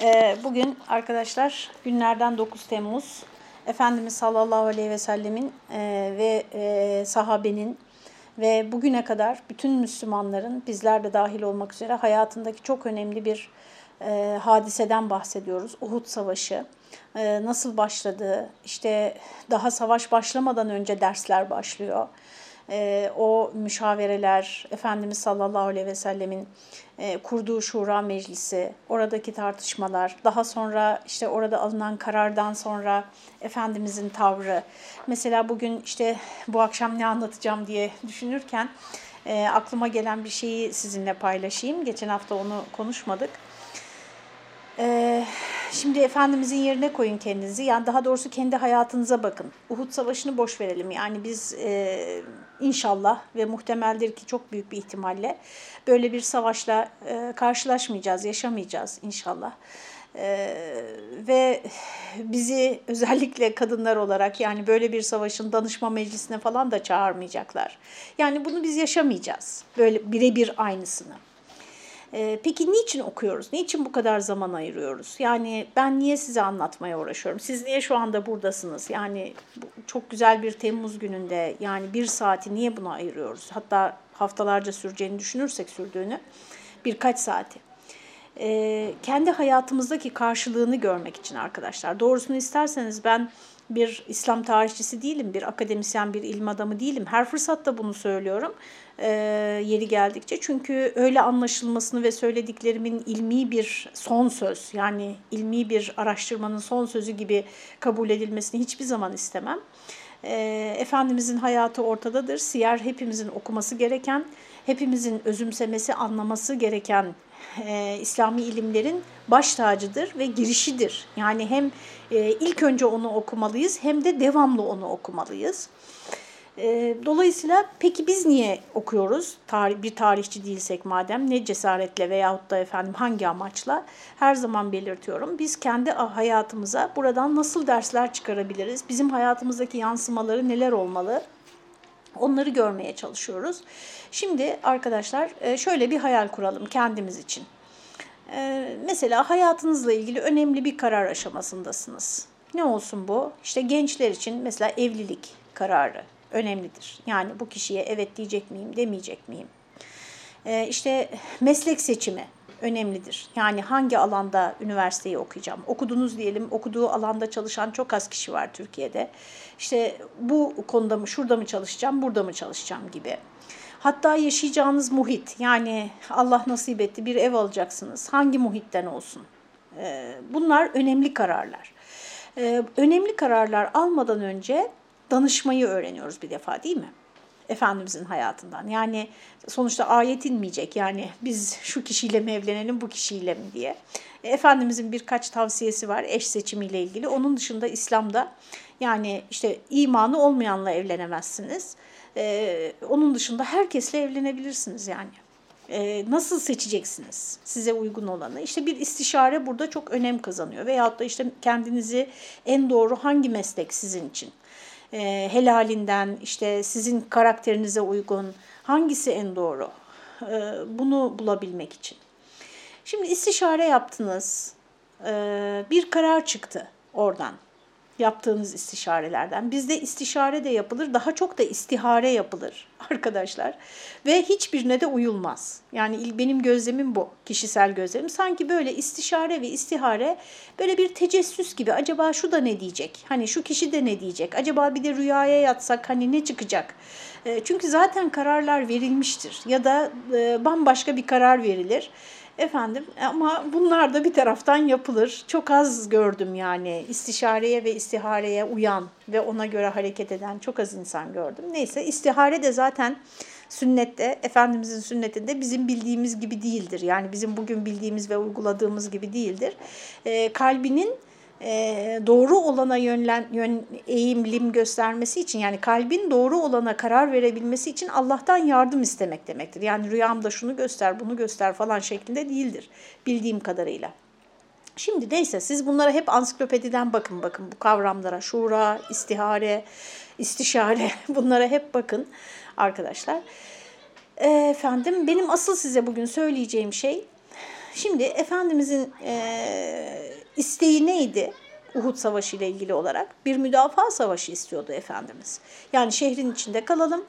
Ee, bugün arkadaşlar günlerden 9 Temmuz Efendimiz sallallahu aleyhi ve sellemin e, ve e, sahabenin ve bugüne kadar bütün Müslümanların bizler de dahil olmak üzere hayatındaki çok önemli bir e, hadiseden bahsediyoruz. Uhud Savaşı nasıl başladı? İşte daha savaş başlamadan önce dersler başlıyor e, o müşavereler, Efendimiz sallallahu aleyhi ve sellemin e, kurduğu şura meclisi, oradaki tartışmalar, daha sonra işte orada alınan karardan sonra Efendimizin tavrı. Mesela bugün işte bu akşam ne anlatacağım diye düşünürken e, aklıma gelen bir şeyi sizinle paylaşayım. Geçen hafta onu konuşmadık. Ee, şimdi Efendimizin yerine koyun kendinizi. Yani daha doğrusu kendi hayatınıza bakın. Uhud Savaşı'nı boş verelim. Yani biz e, inşallah ve muhtemeldir ki çok büyük bir ihtimalle böyle bir savaşla e, karşılaşmayacağız, yaşamayacağız inşallah. Ee, ve bizi özellikle kadınlar olarak yani böyle bir savaşın danışma meclisine falan da çağırmayacaklar. Yani bunu biz yaşamayacağız. Böyle birebir aynısını. Ee, peki niçin okuyoruz? Niçin bu kadar zaman ayırıyoruz? Yani ben niye size anlatmaya uğraşıyorum? Siz niye şu anda buradasınız? Yani çok güzel bir Temmuz gününde yani bir saati niye buna ayırıyoruz? Hatta haftalarca süreceğini düşünürsek sürdüğünü birkaç saati. Ee, kendi hayatımızdaki karşılığını görmek için arkadaşlar. Doğrusunu isterseniz ben bir İslam tarihçisi değilim, bir akademisyen, bir ilim adamı değilim. Her fırsatta bunu söylüyorum e, yeri geldikçe. Çünkü öyle anlaşılmasını ve söylediklerimin ilmi bir son söz, yani ilmi bir araştırmanın son sözü gibi kabul edilmesini hiçbir zaman istemem. E, Efendimizin hayatı ortadadır. Siyer hepimizin okuması gereken, hepimizin özümsemesi, anlaması gereken e, İslami ilimlerin baş tacıdır ve girişidir. Yani hem e, ilk önce onu okumalıyız hem de devamlı onu okumalıyız. E, dolayısıyla peki biz niye okuyoruz? Tarih, bir tarihçi değilsek madem ne cesaretle veyahut da efendim hangi amaçla her zaman belirtiyorum. Biz kendi hayatımıza buradan nasıl dersler çıkarabiliriz? Bizim hayatımızdaki yansımaları neler olmalı? Onları görmeye çalışıyoruz. Şimdi arkadaşlar e, şöyle bir hayal kuralım kendimiz için. E, mesela hayatınızla ilgili önemli bir karar aşamasındasınız. Ne olsun bu? İşte gençler için mesela evlilik kararı önemlidir. Yani bu kişiye evet diyecek miyim, demeyecek miyim? E, işte meslek seçimi önemlidir. Yani hangi alanda üniversiteyi okuyacağım? Okudunuz diyelim, okuduğu alanda çalışan çok az kişi var Türkiye'de. İşte bu konuda mı, şurada mı çalışacağım, burada mı çalışacağım gibi. Hatta yaşayacağınız muhit, yani Allah nasip etti bir ev alacaksınız. Hangi muhitten olsun? Bunlar önemli kararlar. Önemli kararlar almadan önce danışmayı öğreniyoruz bir defa değil mi? Efendimizin hayatından. Yani sonuçta ayet inmeyecek yani biz şu kişiyle mi evlenelim bu kişiyle mi diye. E, Efendimizin birkaç tavsiyesi var eş seçimiyle ilgili. Onun dışında İslam'da yani işte imanı olmayanla evlenemezsiniz. Ee, onun dışında herkesle evlenebilirsiniz yani. Ee, nasıl seçeceksiniz size uygun olanı? İşte bir istişare burada çok önem kazanıyor. Veyahut da işte kendinizi en doğru hangi meslek sizin için? E, helalinden, işte sizin karakterinize uygun hangisi en doğru? E, bunu bulabilmek için. Şimdi istişare yaptınız, e, bir karar çıktı oradan yaptığınız istişarelerden. Bizde istişare de yapılır, daha çok da istihare yapılır arkadaşlar. Ve hiçbirine de uyulmaz. Yani benim gözlemim bu, kişisel gözlemim. Sanki böyle istişare ve istihare böyle bir tecessüs gibi. Acaba şu da ne diyecek? Hani şu kişi de ne diyecek? Acaba bir de rüyaya yatsak hani ne çıkacak? Çünkü zaten kararlar verilmiştir ya da bambaşka bir karar verilir. Efendim ama bunlar da bir taraftan yapılır. Çok az gördüm yani istişareye ve istihareye uyan ve ona göre hareket eden çok az insan gördüm. Neyse istihare de zaten sünnette, Efendimizin sünnetinde bizim bildiğimiz gibi değildir. Yani bizim bugün bildiğimiz ve uyguladığımız gibi değildir. E, kalbinin e, doğru olana yönlen, yön, eğimlim göstermesi için yani kalbin doğru olana karar verebilmesi için Allah'tan yardım istemek demektir. Yani rüyamda şunu göster, bunu göster falan şeklinde değildir bildiğim kadarıyla. Şimdi neyse siz bunlara hep ansiklopediden bakın bakın bu kavramlara şura, istihare, istişare bunlara hep bakın arkadaşlar. E, efendim benim asıl size bugün söyleyeceğim şey Şimdi Efendimizin e, isteği neydi? Uhud Savaşı ile ilgili olarak bir müdafaa savaşı istiyordu Efendimiz. Yani şehrin içinde kalalım.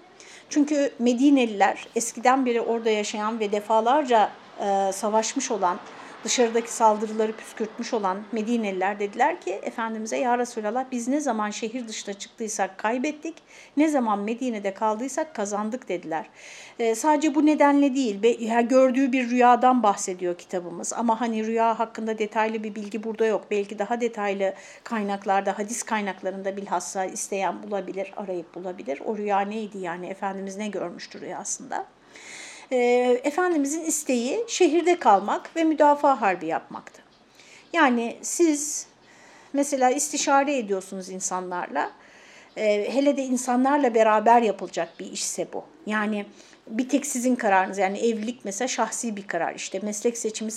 Çünkü Medineliler eskiden beri orada yaşayan ve defalarca e, savaşmış olan dışarıdaki saldırıları püskürtmüş olan Medineliler dediler ki Efendimiz'e ya Resulallah biz ne zaman şehir dışına çıktıysak kaybettik, ne zaman Medine'de kaldıysak kazandık dediler. E, sadece bu nedenle değil, gördüğü bir rüyadan bahsediyor kitabımız ama hani rüya hakkında detaylı bir bilgi burada yok. Belki daha detaylı kaynaklarda, hadis kaynaklarında bilhassa isteyen bulabilir, arayıp bulabilir. O rüya neydi yani Efendimiz ne görmüştür rüyasında? E, Efendimizin isteği şehirde kalmak ve müdafaa harbi yapmaktı. Yani siz mesela istişare ediyorsunuz insanlarla, e, hele de insanlarla beraber yapılacak bir işse bu. Yani bir tek sizin kararınız yani evlilik mesela şahsi bir karar işte meslek seçimi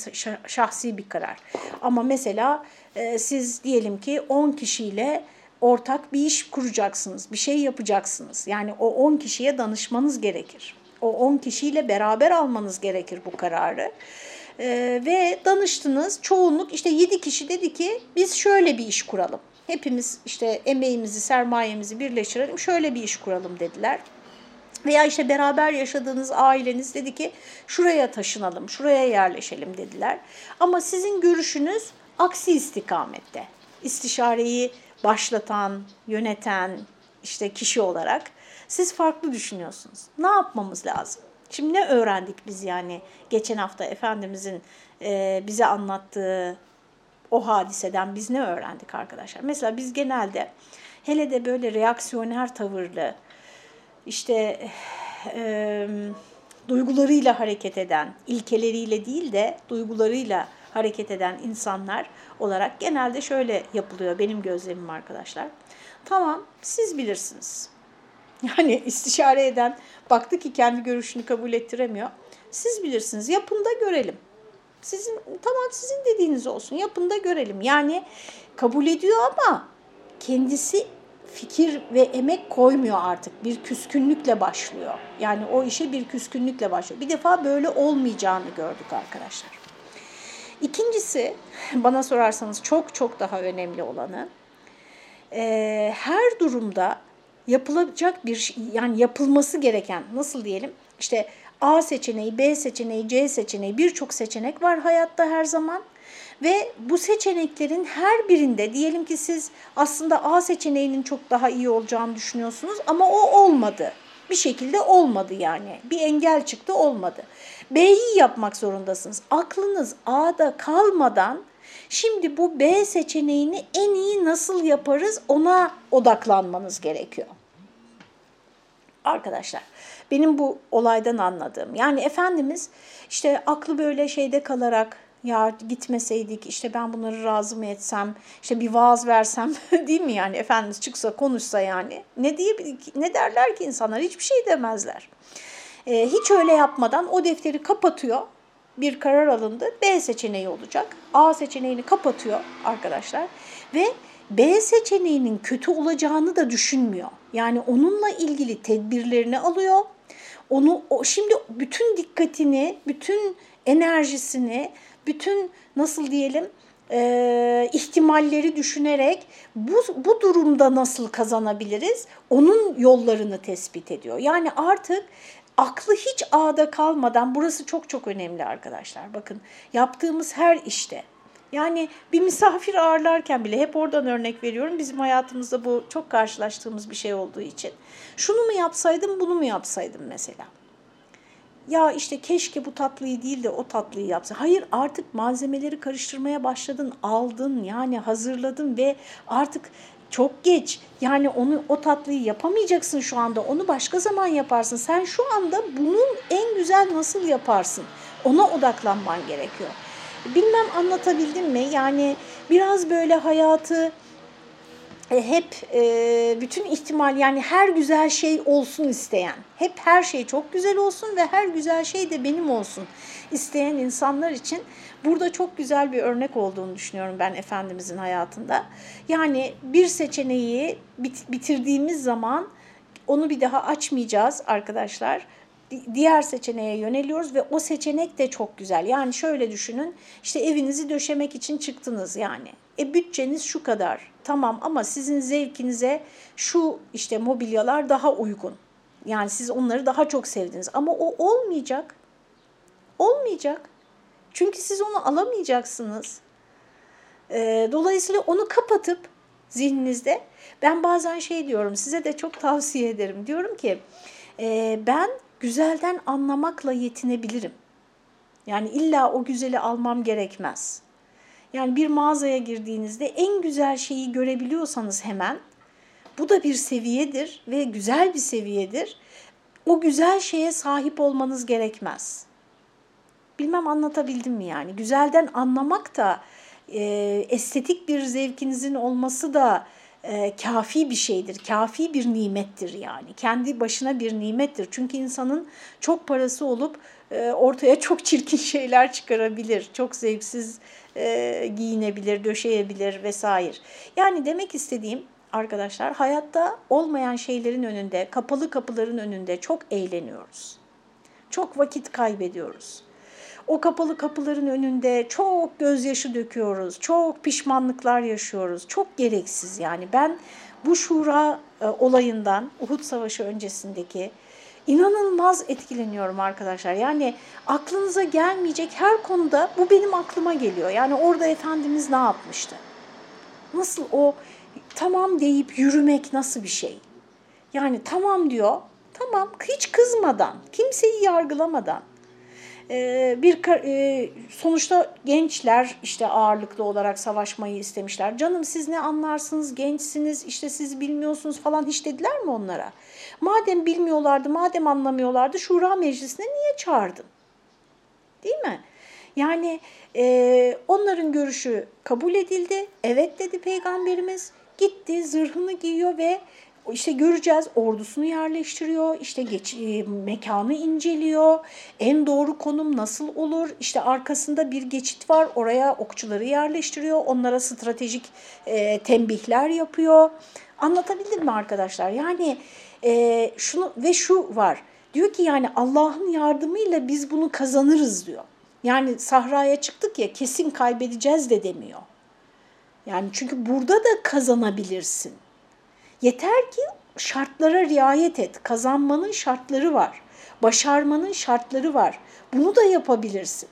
şahsi bir karar. Ama mesela e, siz diyelim ki 10 kişiyle ortak bir iş kuracaksınız, bir şey yapacaksınız. Yani o 10 kişiye danışmanız gerekir o 10 kişiyle beraber almanız gerekir bu kararı. Ee, ve danıştınız çoğunluk işte 7 kişi dedi ki biz şöyle bir iş kuralım. Hepimiz işte emeğimizi, sermayemizi birleştirelim şöyle bir iş kuralım dediler. Veya işte beraber yaşadığınız aileniz dedi ki şuraya taşınalım, şuraya yerleşelim dediler. Ama sizin görüşünüz aksi istikamette. İstişareyi başlatan, yöneten işte kişi olarak siz farklı düşünüyorsunuz. Ne yapmamız lazım? Şimdi ne öğrendik biz yani geçen hafta Efendimizin e, bize anlattığı o hadiseden biz ne öğrendik arkadaşlar? Mesela biz genelde hele de böyle reaksiyoner tavırlı işte e, duygularıyla hareket eden, ilkeleriyle değil de duygularıyla hareket eden insanlar olarak genelde şöyle yapılıyor benim gözlemim arkadaşlar. Tamam siz bilirsiniz. Yani istişare eden baktı ki kendi görüşünü kabul ettiremiyor. Siz bilirsiniz yapın da görelim. Sizin tamam sizin dediğiniz olsun yapın da görelim. Yani kabul ediyor ama kendisi fikir ve emek koymuyor artık. Bir küskünlükle başlıyor. Yani o işe bir küskünlükle başlıyor. Bir defa böyle olmayacağını gördük arkadaşlar. İkincisi bana sorarsanız çok çok daha önemli olanı her durumda yapılacak bir yani yapılması gereken nasıl diyelim işte A seçeneği, B seçeneği, C seçeneği birçok seçenek var hayatta her zaman. Ve bu seçeneklerin her birinde diyelim ki siz aslında A seçeneğinin çok daha iyi olacağını düşünüyorsunuz ama o olmadı. Bir şekilde olmadı yani. Bir engel çıktı olmadı. B'yi yapmak zorundasınız. Aklınız A'da kalmadan şimdi bu B seçeneğini en iyi nasıl yaparız ona odaklanmanız gerekiyor arkadaşlar. Benim bu olaydan anladığım yani Efendimiz işte aklı böyle şeyde kalarak ya gitmeseydik işte ben bunları razı mı etsem işte bir vaaz versem değil mi yani Efendimiz çıksa konuşsa yani ne diye ne derler ki insanlar hiçbir şey demezler. Ee, hiç öyle yapmadan o defteri kapatıyor bir karar alındı B seçeneği olacak A seçeneğini kapatıyor arkadaşlar ve B seçeneğinin kötü olacağını da düşünmüyor. Yani onunla ilgili tedbirlerini alıyor. Onu o, şimdi bütün dikkatini, bütün enerjisini, bütün nasıl diyelim e, ihtimalleri düşünerek bu, bu durumda nasıl kazanabiliriz onun yollarını tespit ediyor. Yani artık aklı hiç ağda kalmadan burası çok çok önemli arkadaşlar. Bakın yaptığımız her işte yani bir misafir ağırlarken bile hep oradan örnek veriyorum. Bizim hayatımızda bu çok karşılaştığımız bir şey olduğu için. Şunu mu yapsaydım, bunu mu yapsaydım mesela? Ya işte keşke bu tatlıyı değil de o tatlıyı yapsa. Hayır artık malzemeleri karıştırmaya başladın, aldın yani hazırladın ve artık çok geç. Yani onu o tatlıyı yapamayacaksın şu anda. Onu başka zaman yaparsın. Sen şu anda bunun en güzel nasıl yaparsın? Ona odaklanman gerekiyor. Bilmem anlatabildim mi? Yani biraz böyle hayatı e, hep e, bütün ihtimal yani her güzel şey olsun isteyen, hep her şey çok güzel olsun ve her güzel şey de benim olsun isteyen insanlar için burada çok güzel bir örnek olduğunu düşünüyorum ben Efendimizin hayatında. Yani bir seçeneği bitirdiğimiz zaman onu bir daha açmayacağız arkadaşlar diğer seçeneğe yöneliyoruz ve o seçenek de çok güzel. Yani şöyle düşünün işte evinizi döşemek için çıktınız yani. E bütçeniz şu kadar tamam ama sizin zevkinize şu işte mobilyalar daha uygun. Yani siz onları daha çok sevdiniz ama o olmayacak. Olmayacak. Çünkü siz onu alamayacaksınız. E, dolayısıyla onu kapatıp zihninizde ben bazen şey diyorum size de çok tavsiye ederim. Diyorum ki e, ben güzelden anlamakla yetinebilirim. Yani illa o güzeli almam gerekmez. Yani bir mağazaya girdiğinizde en güzel şeyi görebiliyorsanız hemen bu da bir seviyedir ve güzel bir seviyedir. O güzel şeye sahip olmanız gerekmez. Bilmem anlatabildim mi yani? Güzelden anlamak da e, estetik bir zevkinizin olması da e, kafi bir şeydir, kafi bir nimettir yani. Kendi başına bir nimettir. Çünkü insanın çok parası olup e, ortaya çok çirkin şeyler çıkarabilir. Çok zevksiz e, giyinebilir, döşeyebilir vesaire. Yani demek istediğim arkadaşlar hayatta olmayan şeylerin önünde, kapalı kapıların önünde çok eğleniyoruz. Çok vakit kaybediyoruz. O kapalı kapıların önünde çok gözyaşı döküyoruz, çok pişmanlıklar yaşıyoruz. Çok gereksiz yani. Ben bu şura e, olayından, Uhud Savaşı öncesindeki inanılmaz etkileniyorum arkadaşlar. Yani aklınıza gelmeyecek her konuda bu benim aklıma geliyor. Yani orada Efendimiz ne yapmıştı? Nasıl o tamam deyip yürümek nasıl bir şey? Yani tamam diyor, tamam hiç kızmadan, kimseyi yargılamadan bir e, sonuçta gençler işte ağırlıklı olarak savaşmayı istemişler. Canım siz ne anlarsınız gençsiniz işte siz bilmiyorsunuz falan hiç dediler mi onlara? Madem bilmiyorlardı madem anlamıyorlardı şura meclisine niye çağırdın? Değil mi? Yani e, onların görüşü kabul edildi. Evet dedi peygamberimiz. Gitti zırhını giyiyor ve işte göreceğiz ordusunu yerleştiriyor, işte geç, e, mekanı inceliyor, en doğru konum nasıl olur, işte arkasında bir geçit var oraya okçuları yerleştiriyor, onlara stratejik e, tembihler yapıyor. Anlatabildim mi arkadaşlar? Yani e, şunu ve şu var, diyor ki yani Allah'ın yardımıyla biz bunu kazanırız diyor. Yani sahraya çıktık ya kesin kaybedeceğiz de demiyor. Yani çünkü burada da kazanabilirsin. Yeter ki şartlara riayet et. Kazanmanın şartları var. Başarmanın şartları var. Bunu da yapabilirsin.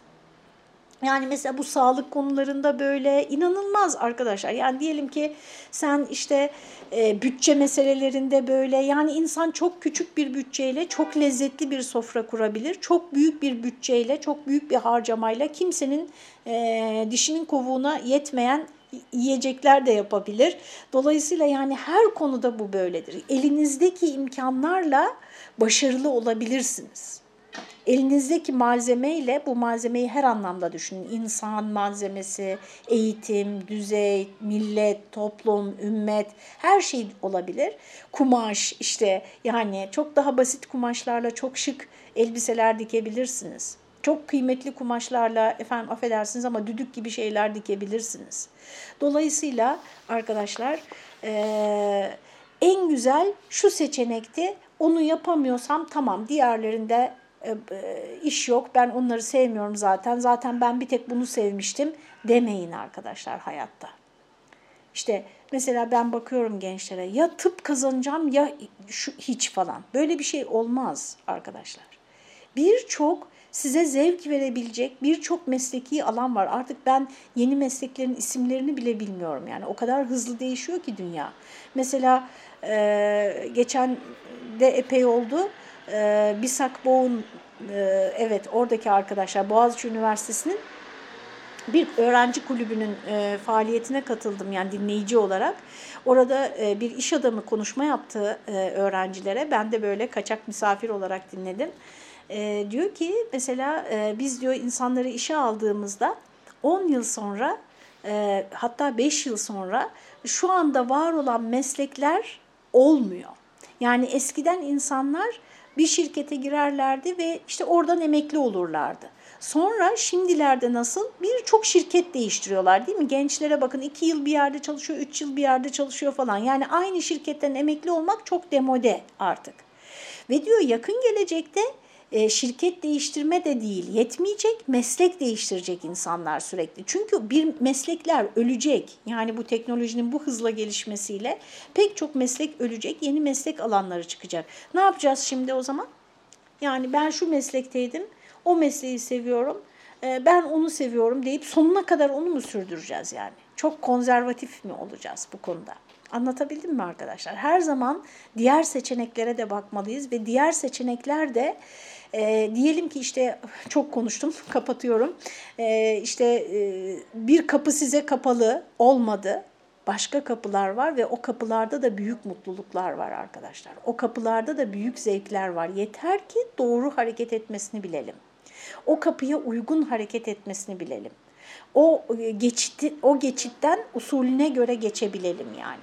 Yani mesela bu sağlık konularında böyle inanılmaz arkadaşlar. Yani diyelim ki sen işte e, bütçe meselelerinde böyle yani insan çok küçük bir bütçeyle çok lezzetli bir sofra kurabilir. Çok büyük bir bütçeyle, çok büyük bir harcamayla kimsenin e, dişinin kovuğuna yetmeyen yiyecekler de yapabilir. Dolayısıyla yani her konuda bu böyledir. Elinizdeki imkanlarla başarılı olabilirsiniz. Elinizdeki malzemeyle bu malzemeyi her anlamda düşünün. İnsan malzemesi, eğitim, düzey, millet, toplum, ümmet her şey olabilir. Kumaş işte yani çok daha basit kumaşlarla çok şık elbiseler dikebilirsiniz. Çok kıymetli kumaşlarla efendim affedersiniz ama düdük gibi şeyler dikebilirsiniz. Dolayısıyla arkadaşlar e, en güzel şu seçenekti. Onu yapamıyorsam tamam diğerlerinde e, iş yok ben onları sevmiyorum zaten. Zaten ben bir tek bunu sevmiştim demeyin arkadaşlar hayatta. İşte mesela ben bakıyorum gençlere ya tıp kazanacağım ya şu hiç falan. Böyle bir şey olmaz arkadaşlar. Birçok size zevk verebilecek birçok mesleki alan var. Artık ben yeni mesleklerin isimlerini bile bilmiyorum. Yani o kadar hızlı değişiyor ki dünya. Mesela e, geçen de epey oldu. E, Bisak Boğ'un e, evet oradaki arkadaşlar Boğaziçi Üniversitesi'nin bir öğrenci kulübünün e, faaliyetine katıldım yani dinleyici olarak. Orada e, bir iş adamı konuşma yaptı e, öğrencilere. Ben de böyle kaçak misafir olarak dinledim. E, diyor ki mesela e, biz diyor insanları işe aldığımızda 10 yıl sonra e, hatta 5 yıl sonra şu anda var olan meslekler olmuyor. Yani eskiden insanlar bir şirkete girerlerdi ve işte oradan emekli olurlardı. Sonra şimdilerde nasıl birçok şirket değiştiriyorlar değil mi? Gençlere bakın iki yıl bir yerde çalışıyor, üç yıl bir yerde çalışıyor falan. Yani aynı şirketten emekli olmak çok demode artık. Ve diyor yakın gelecekte e, şirket değiştirme de değil, yetmeyecek, meslek değiştirecek insanlar sürekli. Çünkü bir meslekler ölecek. Yani bu teknolojinin bu hızla gelişmesiyle pek çok meslek ölecek, yeni meslek alanları çıkacak. Ne yapacağız şimdi o zaman? Yani ben şu meslekteydim, o mesleği seviyorum, e, ben onu seviyorum deyip sonuna kadar onu mu sürdüreceğiz yani? Çok konservatif mi olacağız bu konuda? Anlatabildim mi arkadaşlar? Her zaman diğer seçeneklere de bakmalıyız ve diğer seçenekler de e, diyelim ki işte çok konuştum, kapatıyorum. E, işte e, bir kapı size kapalı olmadı. Başka kapılar var ve o kapılarda da büyük mutluluklar var arkadaşlar. O kapılarda da büyük zevkler var. Yeter ki doğru hareket etmesini bilelim. O kapıya uygun hareket etmesini bilelim. O geçiti, o geçitten usulüne göre geçebilelim yani.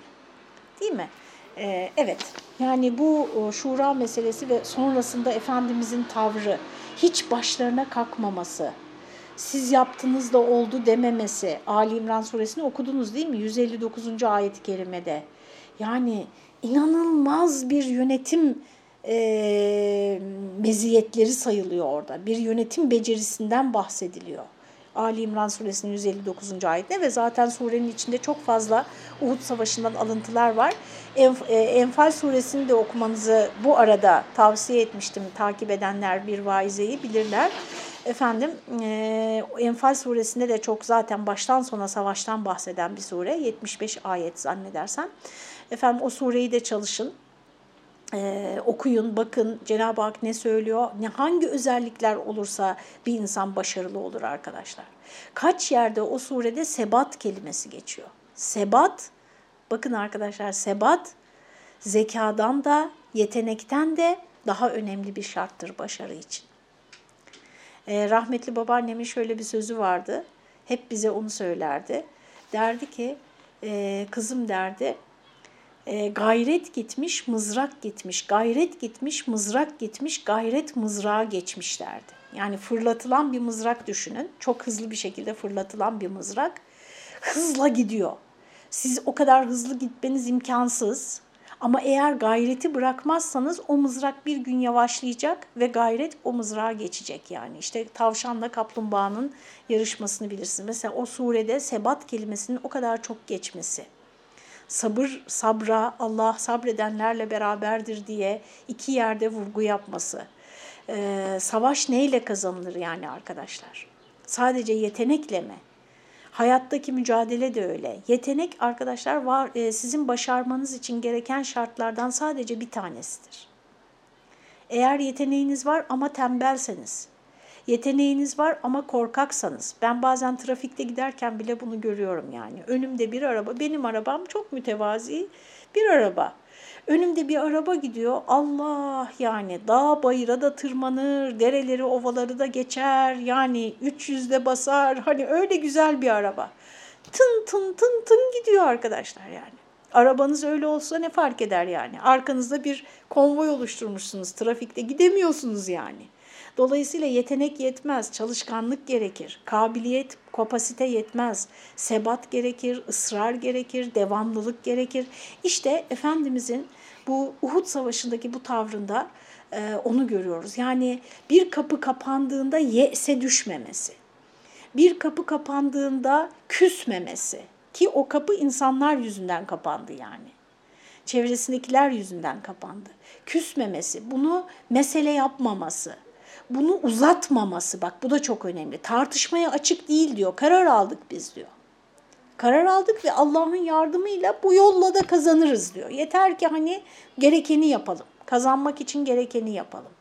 Değil mi? Ee, evet, yani bu şura meselesi ve sonrasında Efendimizin tavrı, hiç başlarına kalkmaması, siz yaptınız da oldu dememesi, Ali İmran suresini okudunuz değil mi? 159. ayet-i kerimede. Yani inanılmaz bir yönetim e, meziyetleri sayılıyor orada. Bir yönetim becerisinden bahsediliyor. Ali İmran suresinin 159. ayetinde ve zaten surenin içinde çok fazla Uhud Savaşı'ndan alıntılar var. Enf e, Enfal suresini de okumanızı bu arada tavsiye etmiştim. Takip edenler bir vaizeyi bilirler. Efendim e, Enfal suresinde de çok zaten baştan sona savaştan bahseden bir sure. 75 ayet zannedersem. Efendim o sureyi de çalışın. Ee, okuyun, bakın Cenab-ı Hak ne söylüyor, ne hangi özellikler olursa bir insan başarılı olur arkadaşlar. Kaç yerde o surede sebat kelimesi geçiyor. Sebat, bakın arkadaşlar sebat zekadan da yetenekten de daha önemli bir şarttır başarı için. Ee, rahmetli babaannemin şöyle bir sözü vardı, hep bize onu söylerdi. Derdi ki, e, kızım derdi, e, gayret gitmiş, mızrak gitmiş, gayret gitmiş, mızrak gitmiş, gayret mızrağa geçmişlerdi. Yani fırlatılan bir mızrak düşünün. Çok hızlı bir şekilde fırlatılan bir mızrak hızla gidiyor. Siz o kadar hızlı gitmeniz imkansız. Ama eğer gayreti bırakmazsanız o mızrak bir gün yavaşlayacak ve gayret o mızrağa geçecek yani. İşte tavşanla kaplumbağanın yarışmasını bilirsiniz. Mesela o surede sebat kelimesinin o kadar çok geçmesi sabır, sabra, Allah sabredenlerle beraberdir diye iki yerde vurgu yapması. Ee, savaş neyle kazanılır yani arkadaşlar? Sadece yetenekle mi? Hayattaki mücadele de öyle. Yetenek arkadaşlar var e, sizin başarmanız için gereken şartlardan sadece bir tanesidir. Eğer yeteneğiniz var ama tembelseniz, Yeteneğiniz var ama korkaksanız, ben bazen trafikte giderken bile bunu görüyorum yani. Önümde bir araba, benim arabam çok mütevazi bir araba. Önümde bir araba gidiyor. Allah yani dağ bayıra da tırmanır, dereleri ovaları da geçer. Yani 300'de basar. Hani öyle güzel bir araba. Tın tın tın tın gidiyor arkadaşlar yani. Arabanız öyle olsa ne fark eder yani? Arkanızda bir konvoy oluşturmuşsunuz. Trafikte gidemiyorsunuz yani. Dolayısıyla yetenek yetmez, çalışkanlık gerekir, kabiliyet, kapasite yetmez, sebat gerekir, ısrar gerekir, devamlılık gerekir. İşte Efendimizin bu Uhud Savaşı'ndaki bu tavrında e, onu görüyoruz. Yani bir kapı kapandığında yese düşmemesi, bir kapı kapandığında küsmemesi ki o kapı insanlar yüzünden kapandı yani. Çevresindekiler yüzünden kapandı. Küsmemesi, bunu mesele yapmaması, bunu uzatmaması bak bu da çok önemli. Tartışmaya açık değil diyor. Karar aldık biz diyor. Karar aldık ve Allah'ın yardımıyla bu yolla da kazanırız diyor. Yeter ki hani gerekeni yapalım. Kazanmak için gerekeni yapalım.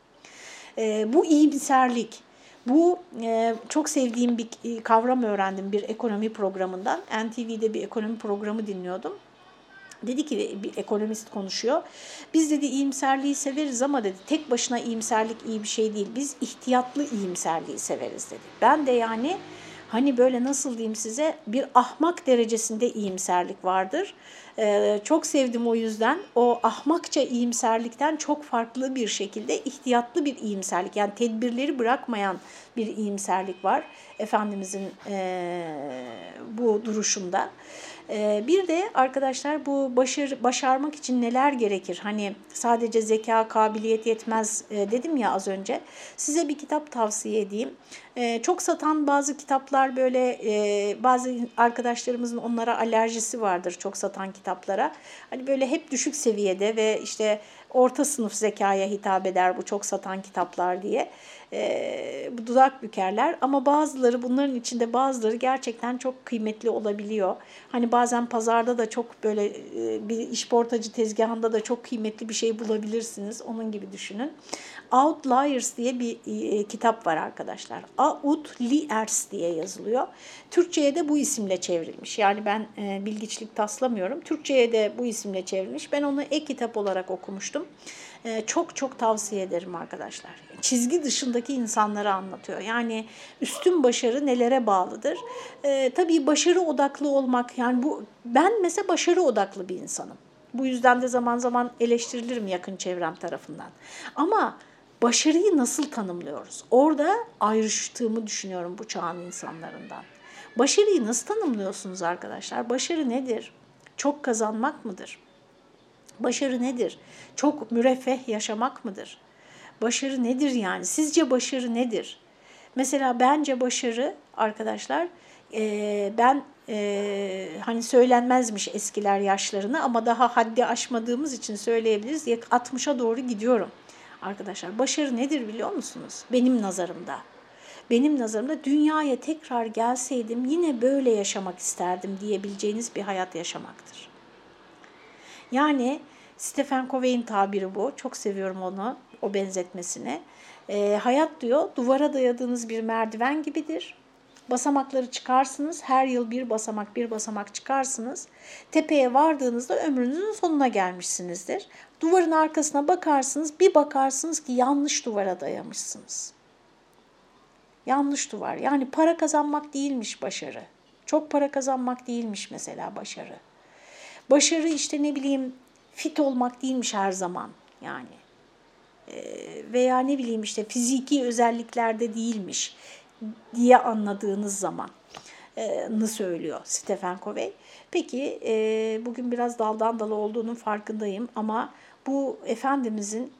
E, bu iyimserlik, bu e, çok sevdiğim bir kavram öğrendim bir ekonomi programından. NTV'de bir ekonomi programı dinliyordum. Dedi ki bir ekonomist konuşuyor. Biz dedi iyimserliği severiz ama dedi tek başına iyimserlik iyi bir şey değil. Biz ihtiyatlı iyimserliği severiz dedi. Ben de yani hani böyle nasıl diyeyim size bir ahmak derecesinde iyimserlik vardır. Ee, çok sevdim o yüzden o ahmakça iyimserlikten çok farklı bir şekilde ihtiyatlı bir iyimserlik yani tedbirleri bırakmayan bir iyimserlik var Efendimizin e, bu duruşunda. E, bir de arkadaşlar bu başarı, başarmak için neler gerekir? Hani sadece zeka, kabiliyet yetmez e, dedim ya az önce. Size bir kitap tavsiye edeyim. E, çok satan bazı kitaplar böyle e, bazı arkadaşlarımızın onlara alerjisi vardır çok satan kitaplara. Hani böyle hep düşük seviyede ve işte orta sınıf zekaya hitap eder bu çok satan kitaplar diye e, dudak bükerler. Ama bazıları bunların içinde bazıları gerçekten çok kıymetli olabiliyor. Hani bazen pazarda da çok böyle e, bir işportacı tezgahında da çok kıymetli bir şey bulabilirsiniz. Onun gibi düşünün. Outliers diye bir e, kitap var arkadaşlar. Outliers diye yazılıyor. Türkçe'ye de bu isimle çevrilmiş. Yani ben e, bilgiçlik taslamıyorum. Türkçe'ye de bu isimle çevrilmiş. Ben onu ek-kitap olarak okumuştum. E, çok çok tavsiye ederim arkadaşlar. Çizgi dışındaki insanları anlatıyor. Yani üstün başarı nelere bağlıdır? E, tabii başarı odaklı olmak yani bu ben mesela başarı odaklı bir insanım. Bu yüzden de zaman zaman eleştirilirim yakın çevrem tarafından. Ama başarıyı nasıl tanımlıyoruz? Orada ayrıştığımı düşünüyorum bu çağın insanlarından. Başarıyı nasıl tanımlıyorsunuz arkadaşlar? Başarı nedir? Çok kazanmak mıdır? Başarı nedir? Çok müreffeh yaşamak mıdır? Başarı nedir yani? Sizce başarı nedir? Mesela bence başarı arkadaşlar e, ben e, hani söylenmezmiş eskiler yaşlarını ama daha haddi aşmadığımız için söyleyebiliriz. 60'a doğru gidiyorum arkadaşlar. Başarı nedir biliyor musunuz? Benim nazarımda. Benim nazarımda dünyaya tekrar gelseydim yine böyle yaşamak isterdim diyebileceğiniz bir hayat yaşamaktır. Yani Stephen Covey'in tabiri bu. Çok seviyorum onu, o benzetmesini. E, hayat diyor duvara dayadığınız bir merdiven gibidir. Basamakları çıkarsınız. Her yıl bir basamak bir basamak çıkarsınız. Tepeye vardığınızda ömrünüzün sonuna gelmişsinizdir. Duvarın arkasına bakarsınız. Bir bakarsınız ki yanlış duvara dayamışsınız. Yanlış duvar. Yani para kazanmak değilmiş başarı. Çok para kazanmak değilmiş mesela başarı. Başarı işte ne bileyim fit olmak değilmiş her zaman yani. Veya ne bileyim işte fiziki özelliklerde değilmiş diye anladığınız zaman nı söylüyor Stephen Covey. Peki e, bugün biraz daldan dala olduğunun farkındayım ama bu Efendimizin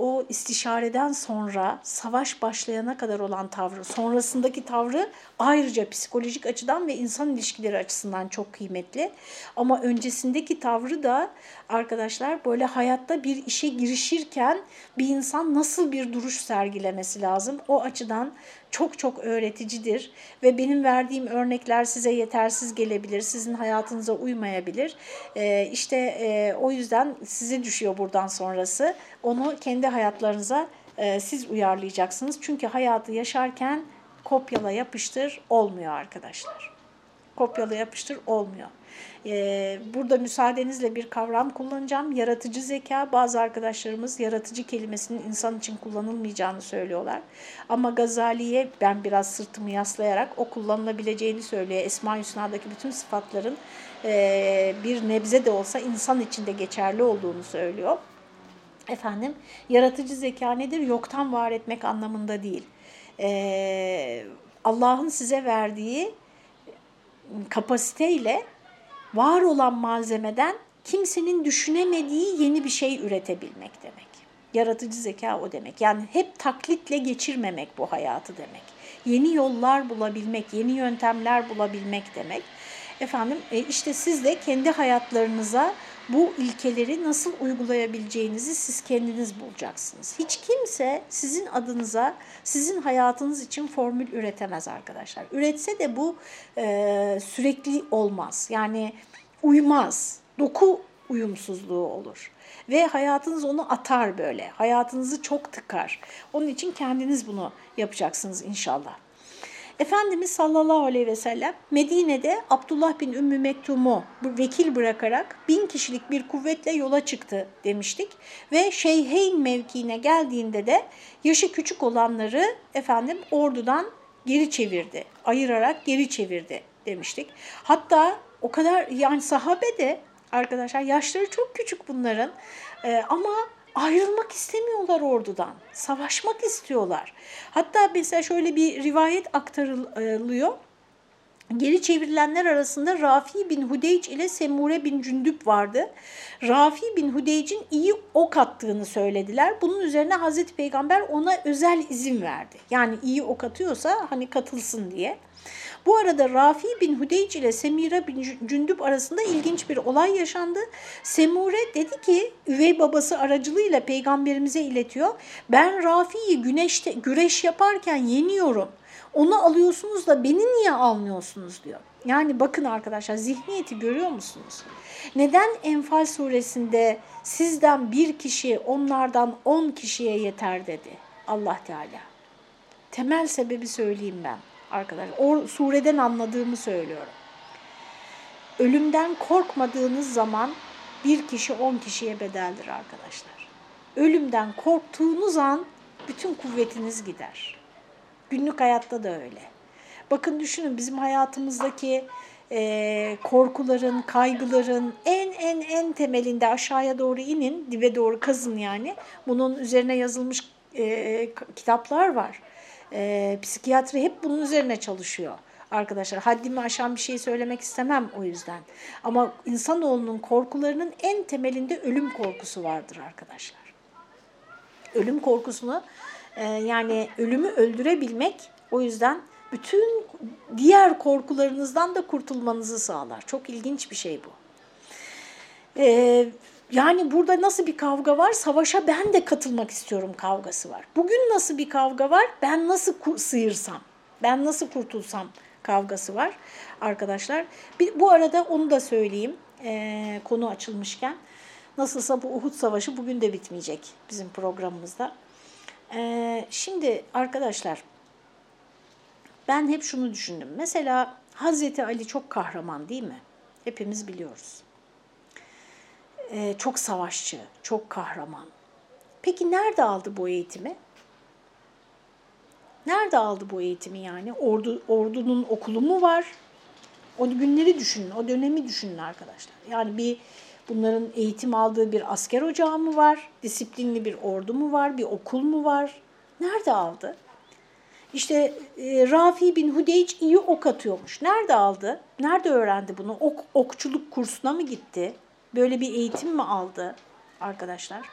o istişareden sonra savaş başlayana kadar olan tavrı, sonrasındaki tavrı ayrıca psikolojik açıdan ve insan ilişkileri açısından çok kıymetli. Ama öncesindeki tavrı da arkadaşlar böyle hayatta bir işe girişirken bir insan nasıl bir duruş sergilemesi lazım o açıdan çok çok öğreticidir ve benim verdiğim örnekler size yetersiz gelebilir, sizin hayatınıza uymayabilir. Ee, işte e, o yüzden size düşüyor buradan sonrası. Onu kendi hayatlarınıza e, siz uyarlayacaksınız. Çünkü hayatı yaşarken kopyala yapıştır olmuyor arkadaşlar. Kopyala yapıştır olmuyor. Ee, burada müsaadenizle bir kavram kullanacağım. Yaratıcı zeka. Bazı arkadaşlarımız yaratıcı kelimesinin insan için kullanılmayacağını söylüyorlar. Ama Gazali'ye ben biraz sırtımı yaslayarak o kullanılabileceğini söylüyor. Esma Hüsna'daki bütün sıfatların e, bir nebze de olsa insan içinde geçerli olduğunu söylüyor. Efendim, yaratıcı zeka nedir? Yoktan var etmek anlamında değil. Ee, Allah'ın size verdiği kapasiteyle var olan malzemeden kimsenin düşünemediği yeni bir şey üretebilmek demek. Yaratıcı zeka o demek. Yani hep taklitle geçirmemek bu hayatı demek. Yeni yollar bulabilmek, yeni yöntemler bulabilmek demek. Efendim e, işte siz de kendi hayatlarınıza bu ilkeleri nasıl uygulayabileceğinizi siz kendiniz bulacaksınız. Hiç kimse sizin adınıza, sizin hayatınız için formül üretemez arkadaşlar. Üretse de bu e, sürekli olmaz. Yani uymaz. Doku uyumsuzluğu olur. Ve hayatınız onu atar böyle. Hayatınızı çok tıkar. Onun için kendiniz bunu yapacaksınız inşallah. Efendimiz sallallahu aleyhi ve sellem Medine'de Abdullah bin Ümmü Mektum'u vekil bırakarak bin kişilik bir kuvvetle yola çıktı demiştik. Ve Şeyheyn mevkiine geldiğinde de yaşı küçük olanları efendim ordudan geri çevirdi. Ayırarak geri çevirdi demiştik. Hatta o kadar yani sahabe de arkadaşlar yaşları çok küçük bunların ee, ama ayrılmak istemiyorlar ordudan. Savaşmak istiyorlar. Hatta mesela şöyle bir rivayet aktarılıyor. Geri çevrilenler arasında Rafi bin Hudeyc ile Semure bin Cündüp vardı. Rafi bin Hudeyc'in iyi ok attığını söylediler. Bunun üzerine Hazreti Peygamber ona özel izin verdi. Yani iyi ok atıyorsa hani katılsın diye. Bu arada Rafi bin Hudeyc ile Semire bin Cündüp arasında ilginç bir olay yaşandı. Semure dedi ki üvey babası aracılığıyla peygamberimize iletiyor. Ben Rafi'yi güneşte güreş yaparken yeniyorum. Onu alıyorsunuz da beni niye almıyorsunuz diyor. Yani bakın arkadaşlar zihniyeti görüyor musunuz? Neden Enfal suresinde sizden bir kişi onlardan on kişiye yeter dedi Allah Teala. Temel sebebi söyleyeyim ben arkadaşlar. O sureden anladığımı söylüyorum. Ölümden korkmadığınız zaman bir kişi on kişiye bedeldir arkadaşlar. Ölümden korktuğunuz an bütün kuvvetiniz gider. Günlük hayatta da öyle. Bakın düşünün bizim hayatımızdaki e, korkuların, kaygıların en en en temelinde aşağıya doğru inin, dibe doğru kazın yani. Bunun üzerine yazılmış e, kitaplar var. E, psikiyatri hep bunun üzerine çalışıyor arkadaşlar. Haddimi aşan bir şey söylemek istemem o yüzden. Ama insanoğlunun korkularının en temelinde ölüm korkusu vardır arkadaşlar. Ölüm korkusunu e, yani ölümü öldürebilmek o yüzden bütün diğer korkularınızdan da kurtulmanızı sağlar. Çok ilginç bir şey bu. Ee, yani burada nasıl bir kavga var? Savaşa ben de katılmak istiyorum kavgası var. Bugün nasıl bir kavga var? Ben nasıl sıyırsam, ben nasıl kurtulsam kavgası var arkadaşlar. Bir, bu arada onu da söyleyeyim e, konu açılmışken. Nasılsa bu Uhud Savaşı bugün de bitmeyecek bizim programımızda. E, şimdi arkadaşlar ben hep şunu düşündüm. Mesela Hazreti Ali çok kahraman değil mi? Hepimiz biliyoruz. Ee, çok savaşçı, çok kahraman. Peki nerede aldı bu eğitimi? Nerede aldı bu eğitimi yani? Ordu, ordunun okulu mu var? O günleri düşünün, o dönemi düşünün arkadaşlar. Yani bir bunların eğitim aldığı bir asker ocağı mı var? Disiplinli bir ordu mu var? Bir okul mu var? Nerede aldı? İşte e, Rafi bin Hudeyç iyi ok atıyormuş. Nerede aldı? Nerede öğrendi bunu? Ok, okçuluk kursuna mı gitti? Böyle bir eğitim mi aldı arkadaşlar?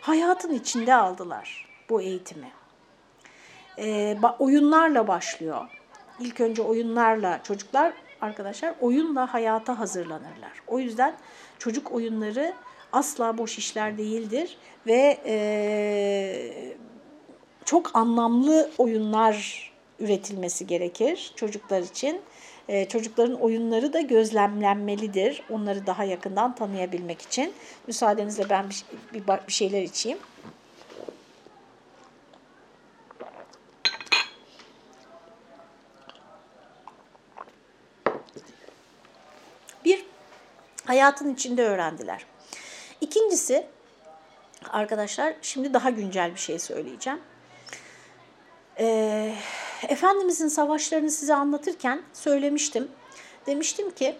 Hayatın içinde aldılar bu eğitimi. E, oyunlarla başlıyor. İlk önce oyunlarla çocuklar arkadaşlar oyunla hayata hazırlanırlar. O yüzden çocuk oyunları asla boş işler değildir ve e, çok anlamlı oyunlar üretilmesi gerekir çocuklar için. Ee, çocukların oyunları da gözlemlenmelidir. Onları daha yakından tanıyabilmek için. Müsaadenizle ben bir, bir, şeyler içeyim. Bir, hayatın içinde öğrendiler. İkincisi, arkadaşlar şimdi daha güncel bir şey söyleyeceğim. Ee, Efendimizin savaşlarını size anlatırken söylemiştim. Demiştim ki,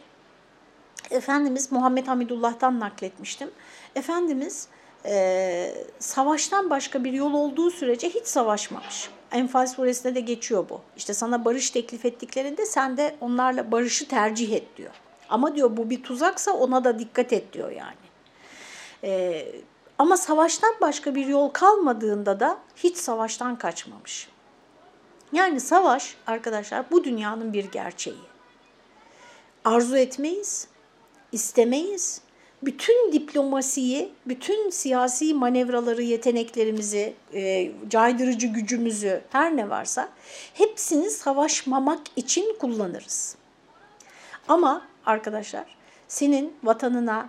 Efendimiz Muhammed Hamidullah'tan nakletmiştim. Efendimiz e, savaştan başka bir yol olduğu sürece hiç savaşmamış. Enfal suresinde de geçiyor bu. İşte sana barış teklif ettiklerinde sen de onlarla barışı tercih et diyor. Ama diyor bu bir tuzaksa ona da dikkat et diyor yani. E, ama savaştan başka bir yol kalmadığında da hiç savaştan kaçmamış. Yani savaş arkadaşlar bu dünyanın bir gerçeği. Arzu etmeyiz, istemeyiz. Bütün diplomasiyi, bütün siyasi manevraları, yeteneklerimizi, e, caydırıcı gücümüzü her ne varsa hepsini savaşmamak için kullanırız. Ama arkadaşlar senin vatanına,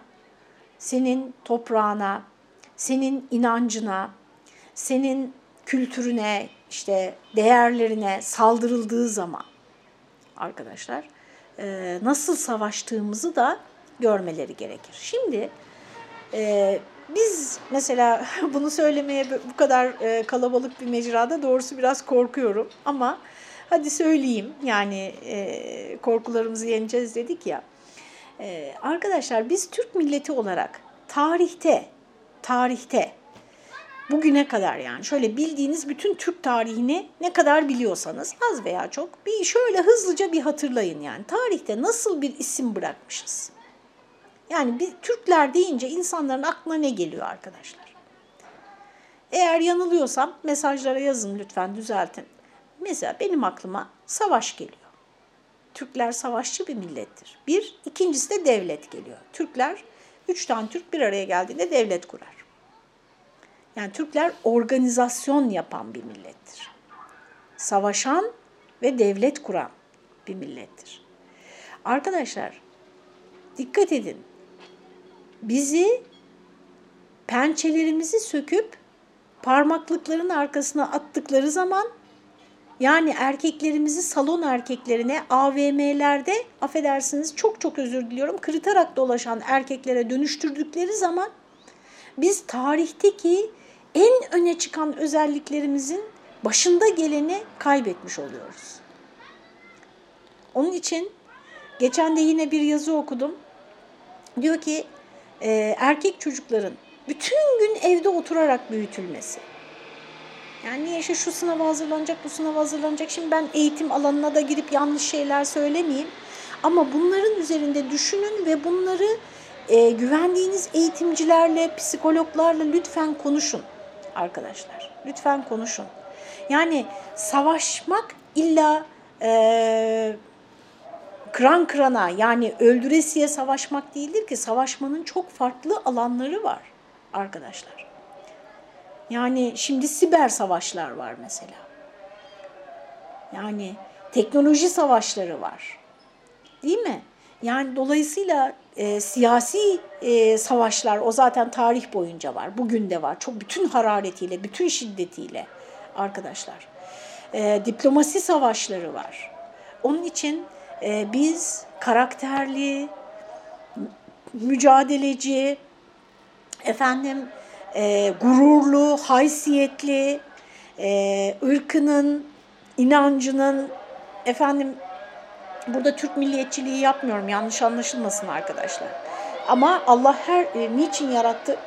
senin toprağına, senin inancına, senin kültürüne, işte değerlerine saldırıldığı zaman arkadaşlar e, nasıl savaştığımızı da görmeleri gerekir. Şimdi e, biz mesela bunu söylemeye bu kadar e, kalabalık bir mecrada doğrusu biraz korkuyorum ama hadi söyleyeyim yani korkularımızı yeneceğiz dedik ya. Arkadaşlar biz Türk milleti olarak tarihte tarihte Bugüne kadar yani şöyle bildiğiniz bütün Türk tarihini ne kadar biliyorsanız az veya çok bir şöyle hızlıca bir hatırlayın yani. Tarihte nasıl bir isim bırakmışız? Yani bir Türkler deyince insanların aklına ne geliyor arkadaşlar? Eğer yanılıyorsam mesajlara yazın lütfen düzeltin. Mesela benim aklıma savaş geliyor. Türkler savaşçı bir millettir. Bir, ikincisi de devlet geliyor. Türkler, üç tane Türk bir araya geldiğinde devlet kurar. Yani Türkler organizasyon yapan bir millettir. Savaşan ve devlet kuran bir millettir. Arkadaşlar dikkat edin. Bizi pençelerimizi söküp parmaklıkların arkasına attıkları zaman yani erkeklerimizi salon erkeklerine AVM'lerde affedersiniz çok çok özür diliyorum kırıtarak dolaşan erkeklere dönüştürdükleri zaman biz tarihteki en öne çıkan özelliklerimizin başında geleni kaybetmiş oluyoruz. Onun için geçen de yine bir yazı okudum. Diyor ki e, erkek çocukların bütün gün evde oturarak büyütülmesi. Yani niye işte şu sınava hazırlanacak, bu sınava hazırlanacak. Şimdi ben eğitim alanına da girip yanlış şeyler söylemeyeyim. Ama bunların üzerinde düşünün ve bunları e, güvendiğiniz eğitimcilerle, psikologlarla lütfen konuşun arkadaşlar. Lütfen konuşun. Yani savaşmak illa e, kıran kırana yani öldüresiye savaşmak değildir ki savaşmanın çok farklı alanları var arkadaşlar. Yani şimdi siber savaşlar var mesela. Yani teknoloji savaşları var. Değil mi? Yani dolayısıyla e, siyasi e, savaşlar o zaten tarih boyunca var. Bugün de var. Çok bütün hararetiyle, bütün şiddetiyle arkadaşlar. E, diplomasi savaşları var. Onun için e, biz karakterli, mücadeleci, efendim e, gururlu, haysiyetli, e, ırkının, inancının, efendim burada Türk milliyetçiliği yapmıyorum yanlış anlaşılmasın arkadaşlar. Ama Allah her e, niçin yarattı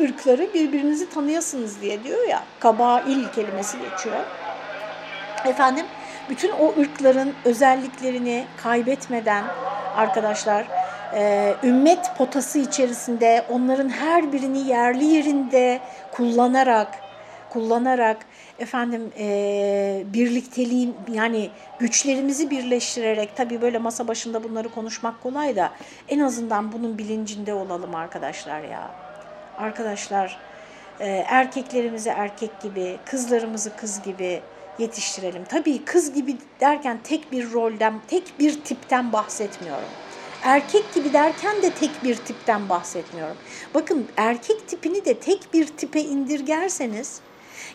ırkları birbirinizi tanıyasınız diye diyor ya. Kabail kelimesi geçiyor. Efendim bütün o ırkların özelliklerini kaybetmeden arkadaşlar e, ümmet potası içerisinde onların her birini yerli yerinde kullanarak kullanarak efendim e, birlikteliğin yani güçlerimizi birleştirerek tabii böyle masa başında bunları konuşmak kolay da en azından bunun bilincinde olalım arkadaşlar ya. Arkadaşlar e, erkeklerimizi erkek gibi, kızlarımızı kız gibi yetiştirelim. Tabii kız gibi derken tek bir rolden, tek bir tipten bahsetmiyorum. Erkek gibi derken de tek bir tipten bahsetmiyorum. Bakın erkek tipini de tek bir tipe indirgerseniz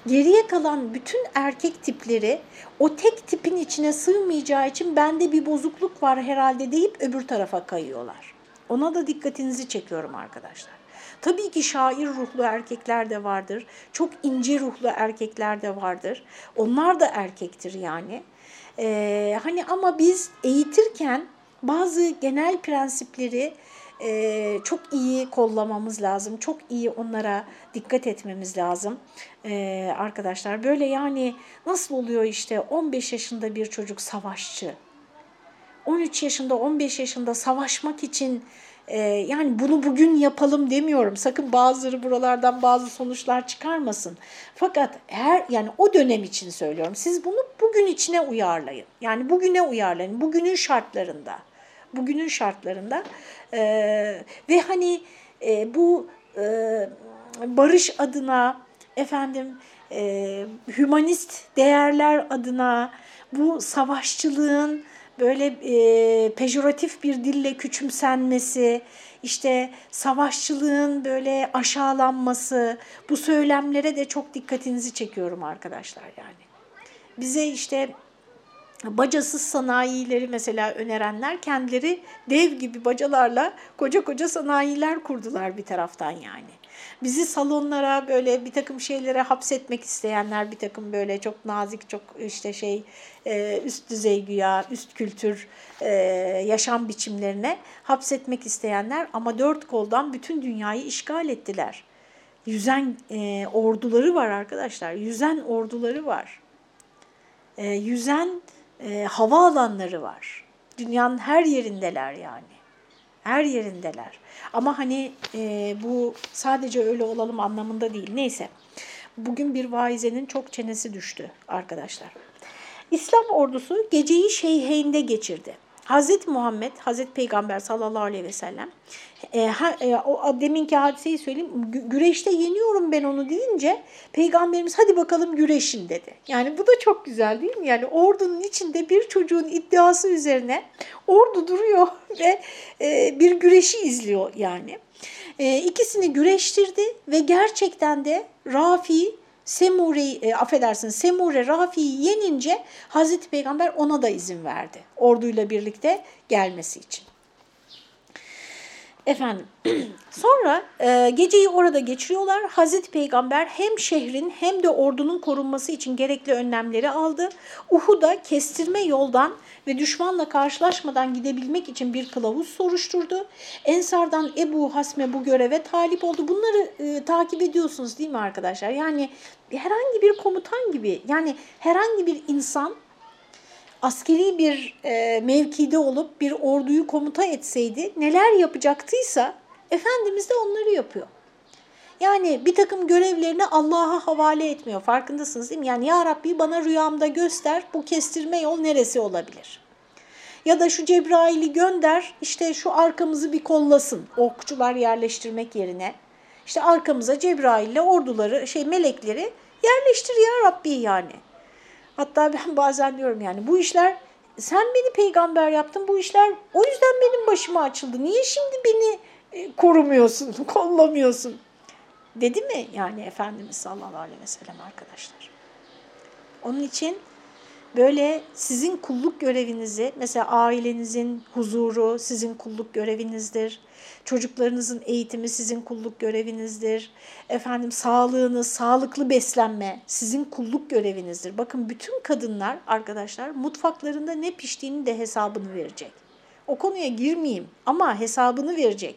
geriye kalan bütün erkek tipleri o tek tipin içine sığmayacağı için bende bir bozukluk var herhalde deyip öbür tarafa kayıyorlar. Ona da dikkatinizi çekiyorum arkadaşlar. Tabii ki şair ruhlu erkekler de vardır. Çok ince ruhlu erkekler de vardır. Onlar da erkektir yani. Ee, hani ama biz eğitirken bazı genel prensipleri e, çok iyi kollamamız lazım. Çok iyi onlara dikkat etmemiz lazım e, arkadaşlar. Böyle yani nasıl oluyor işte 15 yaşında bir çocuk savaşçı. 13 yaşında 15 yaşında savaşmak için e, yani bunu bugün yapalım demiyorum. Sakın bazıları buralardan bazı sonuçlar çıkarmasın. Fakat her yani o dönem için söylüyorum. Siz bunu bugün içine uyarlayın. Yani bugüne uyarlayın. Bugünün şartlarında bugünün şartlarında e, ve hani e, bu e, barış adına efendim e, hümanist değerler adına bu savaşçılığın böyle e, pejoratif bir dille küçümsenmesi, işte savaşçılığın böyle aşağılanması, bu söylemlere de çok dikkatinizi çekiyorum arkadaşlar yani. Bize işte bacasız sanayileri mesela önerenler kendileri dev gibi bacalarla koca koca sanayiler kurdular bir taraftan yani. Bizi salonlara böyle bir takım şeylere hapsetmek isteyenler bir takım böyle çok nazik çok işte şey e, üst düzey güya üst kültür e, yaşam biçimlerine hapsetmek isteyenler ama dört koldan bütün dünyayı işgal ettiler. yüzen e, orduları var arkadaşlar. Yüzen orduları var. Yüzen e, hava alanları var. Dünyanın her yerindeler yani. Her yerindeler. Ama hani e, bu sadece öyle olalım anlamında değil. Neyse. Bugün bir vaizenin çok çenesi düştü arkadaşlar. İslam ordusu geceyi Şeyheyn'de geçirdi. Hazreti Muhammed, Hazreti Peygamber sallallahu aleyhi ve sellem e, ha, e, o deminki hadiseyi söyleyeyim. Güreşte yeniyorum ben onu deyince peygamberimiz hadi bakalım güreşin dedi. Yani bu da çok güzel değil mi? Yani ordunun içinde bir çocuğun iddiası üzerine ordu duruyor ve e, bir güreşi izliyor yani. E, ikisini güreştirdi ve gerçekten de Rafi Semure, e, affedersin Semure Rafi'yi yenince Hazreti Peygamber ona da izin verdi. Orduyla birlikte gelmesi için. Efendim sonra e, geceyi orada geçiriyorlar. Hazreti Peygamber hem şehrin hem de ordunun korunması için gerekli önlemleri aldı. Uhud'a kestirme yoldan ve düşmanla karşılaşmadan gidebilmek için bir kılavuz soruşturdu. Ensardan Ebu Hasme bu göreve talip oldu. Bunları e, takip ediyorsunuz değil mi arkadaşlar? Yani herhangi bir komutan gibi yani herhangi bir insan askeri bir e, mevkide olup bir orduyu komuta etseydi neler yapacaktıysa Efendimiz de onları yapıyor. Yani bir takım görevlerini Allah'a havale etmiyor. Farkındasınız değil mi? Yani Ya Rabbi bana rüyamda göster bu kestirme yol neresi olabilir? Ya da şu Cebrail'i gönder işte şu arkamızı bir kollasın okçular yerleştirmek yerine. İşte arkamıza Cebrail'le orduları şey melekleri yerleştir Ya Rabbi yani. Hatta ben bazen diyorum yani bu işler sen beni peygamber yaptın bu işler o yüzden benim başıma açıldı. Niye şimdi beni e, korumuyorsun, kollamıyorsun? Dedi mi yani Efendimiz sallallahu aleyhi ve sellem arkadaşlar. Onun için böyle sizin kulluk görevinizi mesela ailenizin huzuru sizin kulluk görevinizdir. Çocuklarınızın eğitimi sizin kulluk görevinizdir. Efendim sağlığınız, sağlıklı beslenme sizin kulluk görevinizdir. Bakın bütün kadınlar arkadaşlar mutfaklarında ne piştiğini de hesabını verecek. O konuya girmeyeyim ama hesabını verecek.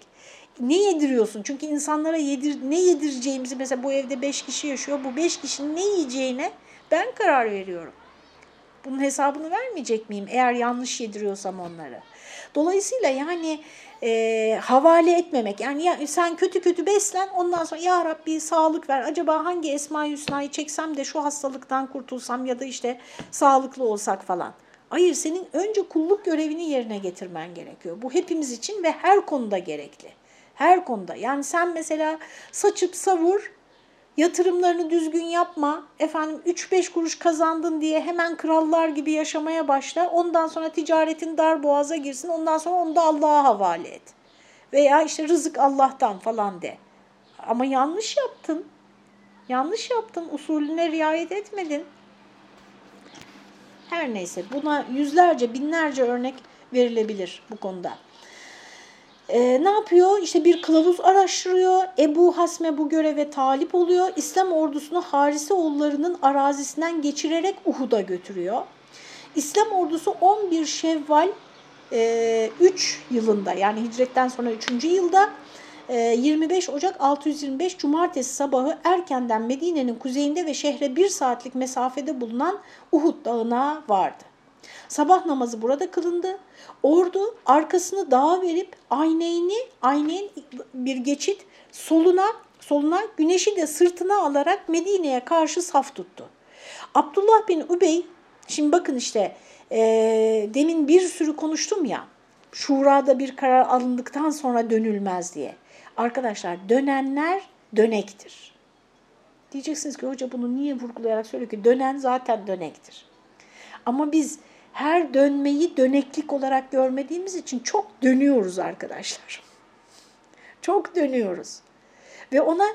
Ne yediriyorsun? Çünkü insanlara yedir, ne yedireceğimizi mesela bu evde beş kişi yaşıyor. Bu beş kişinin ne yiyeceğine ben karar veriyorum. Bunun hesabını vermeyecek miyim eğer yanlış yediriyorsam onları? Dolayısıyla yani e, havale etmemek. Yani ya, sen kötü kötü beslen ondan sonra ya Rabbi sağlık ver. Acaba hangi Esma-i Hüsna'yı çeksem de şu hastalıktan kurtulsam ya da işte sağlıklı olsak falan. Hayır senin önce kulluk görevini yerine getirmen gerekiyor. Bu hepimiz için ve her konuda gerekli. Her konuda. Yani sen mesela saçıp savur yatırımlarını düzgün yapma, efendim 3-5 kuruş kazandın diye hemen krallar gibi yaşamaya başla. Ondan sonra ticaretin dar boğaza girsin, ondan sonra onu da Allah'a havale et. Veya işte rızık Allah'tan falan de. Ama yanlış yaptın. Yanlış yaptın, usulüne riayet etmedin. Her neyse buna yüzlerce, binlerce örnek verilebilir bu konuda. E, ne yapıyor? İşte bir kılavuz araştırıyor. Ebu Hasme bu göreve talip oluyor. İslam ordusunu Harise oğullarının arazisinden geçirerek Uhud'a götürüyor. İslam ordusu 11 Şevval e, 3 yılında yani hicretten sonra 3. yılda 25 e, Ocak 625 Cumartesi sabahı erkenden Medine'nin kuzeyinde ve şehre bir saatlik mesafede bulunan Uhud dağına vardı. Sabah namazı burada kılındı. Ordu arkasını dağa verip ayneyni, ayneyn bir geçit soluna, soluna güneşi de sırtına alarak Medine'ye karşı saf tuttu. Abdullah bin Übey, şimdi bakın işte e, demin bir sürü konuştum ya, şurada bir karar alındıktan sonra dönülmez diye. Arkadaşlar dönenler dönektir. Diyeceksiniz ki hoca bunu niye vurgulayarak söylüyor ki dönen zaten dönektir. Ama biz her dönmeyi döneklik olarak görmediğimiz için çok dönüyoruz arkadaşlar. Çok dönüyoruz. Ve ona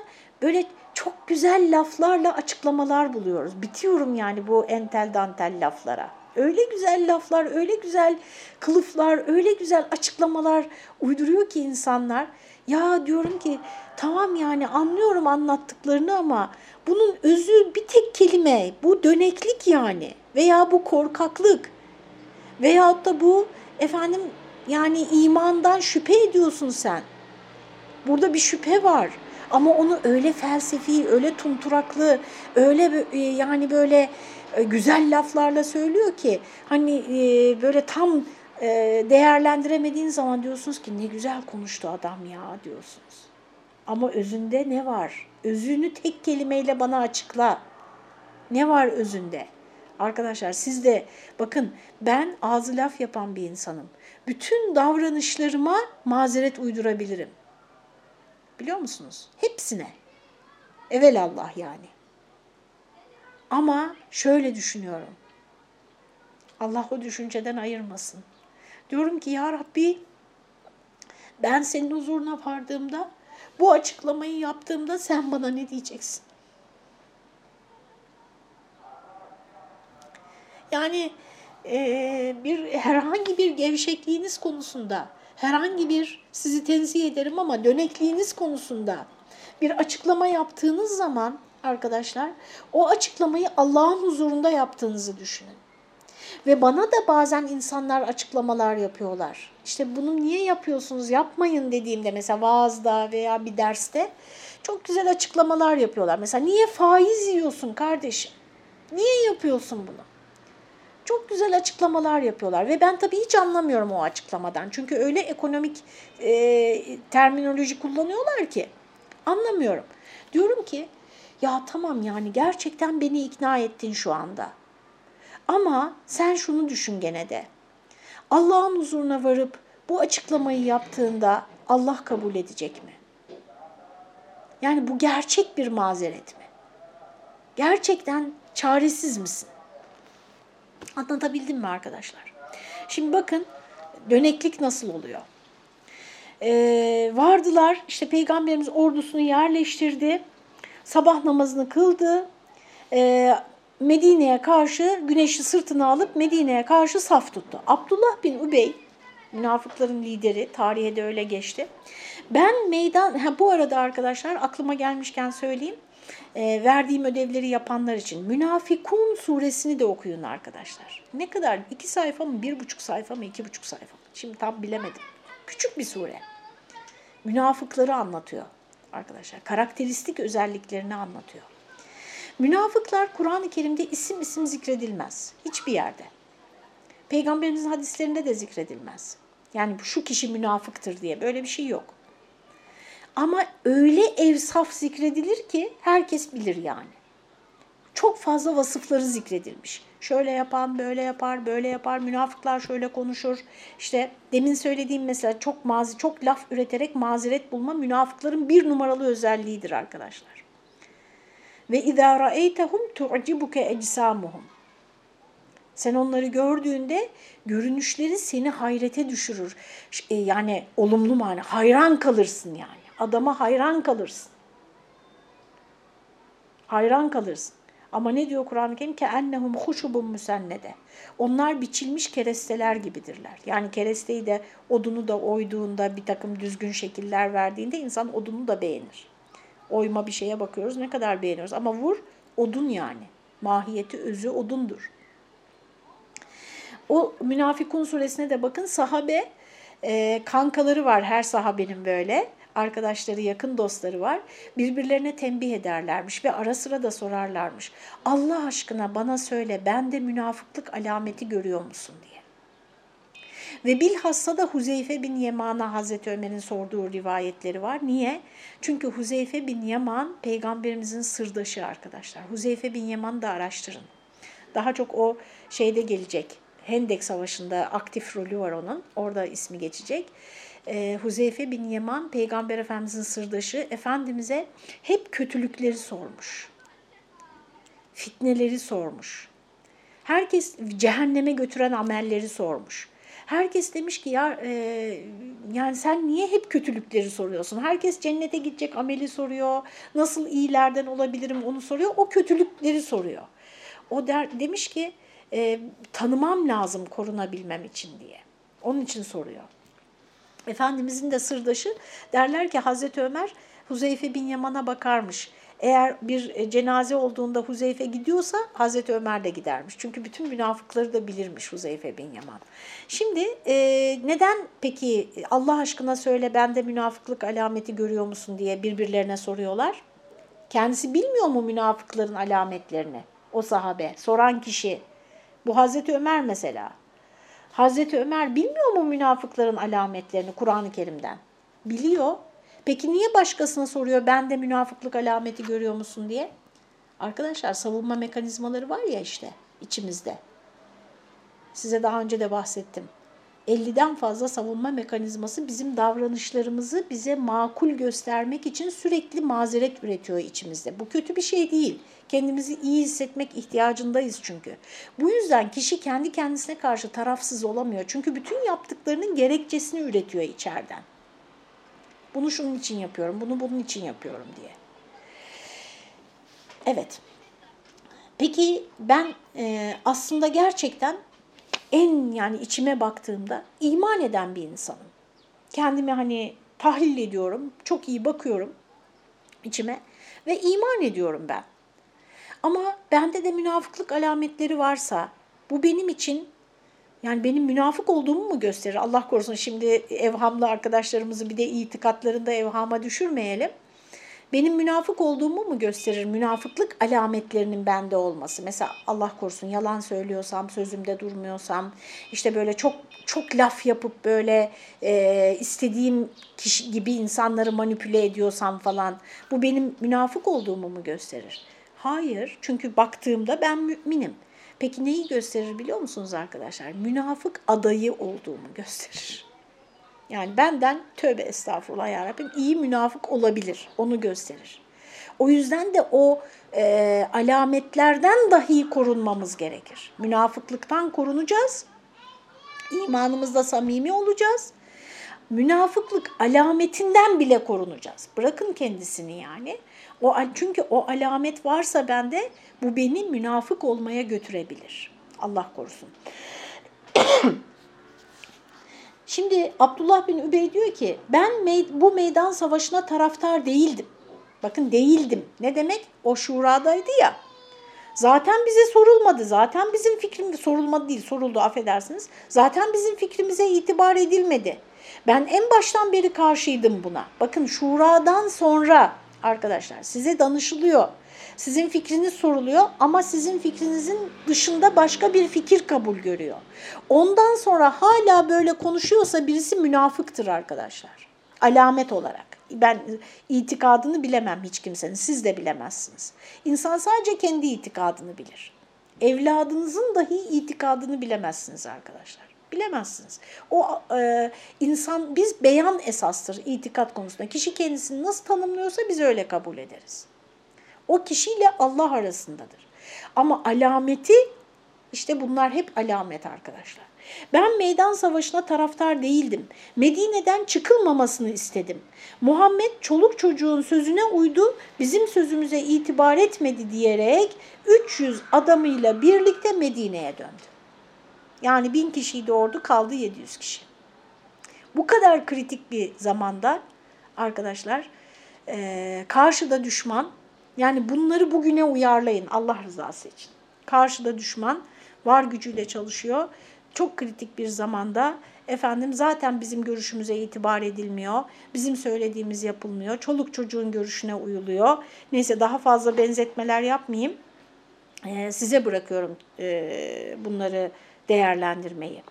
böyle çok güzel laflarla açıklamalar buluyoruz. Bitiyorum yani bu entel dantel laflara. Öyle güzel laflar, öyle güzel kılıflar, öyle güzel açıklamalar uyduruyor ki insanlar. Ya diyorum ki tamam yani anlıyorum anlattıklarını ama bunun özü bir tek kelime. Bu döneklik yani veya bu korkaklık Veyahut da bu efendim yani imandan şüphe ediyorsun sen. Burada bir şüphe var. Ama onu öyle felsefi, öyle tunturaklı, öyle e, yani böyle e, güzel laflarla söylüyor ki hani e, böyle tam değerlendiremediğin zaman diyorsunuz ki ne güzel konuştu adam ya diyorsunuz. Ama özünde ne var? Özünü tek kelimeyle bana açıkla. Ne var özünde? Arkadaşlar siz de bakın ben ağzı laf yapan bir insanım. Bütün davranışlarıma mazeret uydurabilirim. Biliyor musunuz? Hepsine. Evelallah yani. Ama şöyle düşünüyorum. Allah o düşünceden ayırmasın. Diyorum ki ya Rabbi ben senin huzuruna vardığımda bu açıklamayı yaptığımda sen bana ne diyeceksin? Yani e, bir herhangi bir gevşekliğiniz konusunda, herhangi bir sizi tenzih ederim ama dönekliğiniz konusunda bir açıklama yaptığınız zaman arkadaşlar o açıklamayı Allah'ın huzurunda yaptığınızı düşünün. Ve bana da bazen insanlar açıklamalar yapıyorlar. İşte bunu niye yapıyorsunuz, yapmayın dediğimde mesela vaazda veya bir derste çok güzel açıklamalar yapıyorlar. Mesela niye faiz yiyorsun kardeşim? Niye yapıyorsun bunu? Çok güzel açıklamalar yapıyorlar ve ben tabii hiç anlamıyorum o açıklamadan. Çünkü öyle ekonomik e, terminoloji kullanıyorlar ki anlamıyorum. Diyorum ki ya tamam yani gerçekten beni ikna ettin şu anda. Ama sen şunu düşün gene de. Allah'ın huzuruna varıp bu açıklamayı yaptığında Allah kabul edecek mi? Yani bu gerçek bir mazeret mi? Gerçekten çaresiz misin? Anlatabildim mi arkadaşlar? Şimdi bakın döneklik nasıl oluyor? Ee, vardılar işte peygamberimiz ordusunu yerleştirdi. Sabah namazını kıldı. Ee, Medine'ye karşı güneşi sırtına alıp Medine'ye karşı saf tuttu. Abdullah bin Ubey, münafıkların lideri, tarihe de öyle geçti. Ben meydan, ha bu arada arkadaşlar aklıma gelmişken söyleyeyim, e, verdiğim ödevleri yapanlar için Münafikun suresini de okuyun arkadaşlar. Ne kadar? iki sayfa mı, bir buçuk sayfa mı, iki buçuk sayfa mı? Şimdi tam bilemedim. Küçük bir sure. Münafıkları anlatıyor arkadaşlar. Karakteristik özelliklerini anlatıyor. Münafıklar Kur'an-ı Kerim'de isim isim zikredilmez. Hiçbir yerde. Peygamberimizin hadislerinde de zikredilmez. Yani şu kişi münafıktır diye böyle bir şey yok. Ama öyle evsaf zikredilir ki herkes bilir yani. Çok fazla vasıfları zikredilmiş. Şöyle yapan, böyle yapar, böyle yapar, münafıklar şöyle konuşur. İşte demin söylediğim mesela çok mazi, çok laf üreterek mazeret bulma münafıkların bir numaralı özelliğidir arkadaşlar. Ve izâ ra'eytehum tu'cibuke ecsamuhum. Sen onları gördüğünde görünüşleri seni hayrete düşürür. E, yani olumlu mani, hayran kalırsın yani. Adama hayran kalırsın. Hayran kalırsın. Ama ne diyor Kur'an-ı Kerim? Ki ennehum huşubun müsennede. Onlar biçilmiş keresteler gibidirler. Yani keresteyi de odunu da oyduğunda bir takım düzgün şekiller verdiğinde insan odunu da beğenir. Oyma bir şeye bakıyoruz ne kadar beğeniyoruz. Ama vur odun yani. Mahiyeti, özü odundur. O Münafikun suresine de bakın sahabe e, kankaları var her sahabenin böyle arkadaşları, yakın dostları var. Birbirlerine tembih ederlermiş ve ara sıra da sorarlarmış. Allah aşkına bana söyle ben de münafıklık alameti görüyor musun diye. Ve bilhassa da Huzeyfe bin Yaman'a Hazreti Ömer'in sorduğu rivayetleri var. Niye? Çünkü Huzeyfe bin Yaman peygamberimizin sırdaşı arkadaşlar. Huzeyfe bin Yaman'ı da araştırın. Daha çok o şeyde gelecek. Hendek Savaşı'nda aktif rolü var onun. Orada ismi geçecek e, Huzeyfe bin Yaman Peygamber Efendimizin sırdaşı Efendimiz'e hep kötülükleri sormuş. Fitneleri sormuş. Herkes cehenneme götüren amelleri sormuş. Herkes demiş ki ya e, yani sen niye hep kötülükleri soruyorsun? Herkes cennete gidecek ameli soruyor. Nasıl iyilerden olabilirim onu soruyor. O kötülükleri soruyor. O der, demiş ki e, tanımam lazım korunabilmem için diye. Onun için soruyor. Efendimizin de sırdaşı derler ki Hazreti Ömer Huzeyfe bin Yaman'a bakarmış. Eğer bir e, cenaze olduğunda Huzeyfe gidiyorsa Hazreti Ömer de gidermiş. Çünkü bütün münafıkları da bilirmiş Huzeyfe bin Yaman. Şimdi e, neden peki Allah aşkına söyle bende münafıklık alameti görüyor musun diye birbirlerine soruyorlar. Kendisi bilmiyor mu münafıkların alametlerini? O sahabe, soran kişi. Bu Hazreti Ömer mesela. Hazreti Ömer bilmiyor mu münafıkların alametlerini Kur'an-ı Kerim'den? Biliyor. Peki niye başkasına soruyor ben de münafıklık alameti görüyor musun diye? Arkadaşlar savunma mekanizmaları var ya işte içimizde. Size daha önce de bahsettim. 50'den fazla savunma mekanizması bizim davranışlarımızı bize makul göstermek için sürekli mazeret üretiyor içimizde. Bu kötü bir şey değil. Kendimizi iyi hissetmek ihtiyacındayız çünkü. Bu yüzden kişi kendi kendisine karşı tarafsız olamıyor. Çünkü bütün yaptıklarının gerekçesini üretiyor içeriden. Bunu şunun için yapıyorum, bunu bunun için yapıyorum diye. Evet. Peki ben e, aslında gerçekten en yani içime baktığımda iman eden bir insanım. Kendimi hani tahlil ediyorum, çok iyi bakıyorum içime ve iman ediyorum ben. Ama bende de münafıklık alametleri varsa bu benim için yani benim münafık olduğumu mu gösterir? Allah korusun şimdi evhamlı arkadaşlarımızı bir de itikatlarında evhama düşürmeyelim. Benim münafık olduğumu mu gösterir? Münafıklık alametlerinin bende olması. Mesela Allah korusun yalan söylüyorsam, sözümde durmuyorsam, işte böyle çok çok laf yapıp böyle e, istediğim kişi gibi insanları manipüle ediyorsam falan bu benim münafık olduğumu mu gösterir? Hayır çünkü baktığımda ben müminim. Peki neyi gösterir biliyor musunuz arkadaşlar? Münafık adayı olduğumu gösterir. Yani benden tövbe estağfurullah yarabbim iyi münafık olabilir. Onu gösterir. O yüzden de o e, alametlerden dahi korunmamız gerekir. Münafıklıktan korunacağız. İmanımızda samimi olacağız. Münafıklık alametinden bile korunacağız. Bırakın kendisini yani. O çünkü o alamet varsa bende bu beni münafık olmaya götürebilir. Allah korusun. Şimdi Abdullah bin Übey diyor ki ben bu meydan savaşına taraftar değildim. Bakın değildim. Ne demek? O şuradaydı ya. Zaten bize sorulmadı. Zaten bizim fikrimiz sorulmadı değil, soruldu affedersiniz. Zaten bizim fikrimize itibar edilmedi. Ben en baştan beri karşıydım buna. Bakın şuradan sonra arkadaşlar size danışılıyor. Sizin fikriniz soruluyor ama sizin fikrinizin dışında başka bir fikir kabul görüyor. Ondan sonra hala böyle konuşuyorsa birisi münafıktır arkadaşlar. Alamet olarak. Ben itikadını bilemem hiç kimsenin, siz de bilemezsiniz. İnsan sadece kendi itikadını bilir. Evladınızın dahi itikadını bilemezsiniz arkadaşlar. Bilemezsiniz. O e, insan, biz beyan esastır itikat konusunda. Kişi kendisini nasıl tanımlıyorsa biz öyle kabul ederiz. O kişiyle Allah arasındadır. Ama alameti işte bunlar hep alamet arkadaşlar. Ben meydan savaşına taraftar değildim. Medine'den çıkılmamasını istedim. Muhammed çoluk çocuğun sözüne uydu, bizim sözümüze itibar etmedi diyerek 300 adamıyla birlikte Medine'ye döndü. Yani bin kişiydi ordu kaldı 700 kişi. Bu kadar kritik bir zamanda arkadaşlar karşıda düşman yani bunları bugüne uyarlayın Allah rızası için. Karşıda düşman var gücüyle çalışıyor. Çok kritik bir zamanda efendim zaten bizim görüşümüze itibar edilmiyor. Bizim söylediğimiz yapılmıyor. Çoluk çocuğun görüşüne uyuluyor. Neyse daha fazla benzetmeler yapmayayım. Ee, size bırakıyorum e, bunları değerlendirmeyi.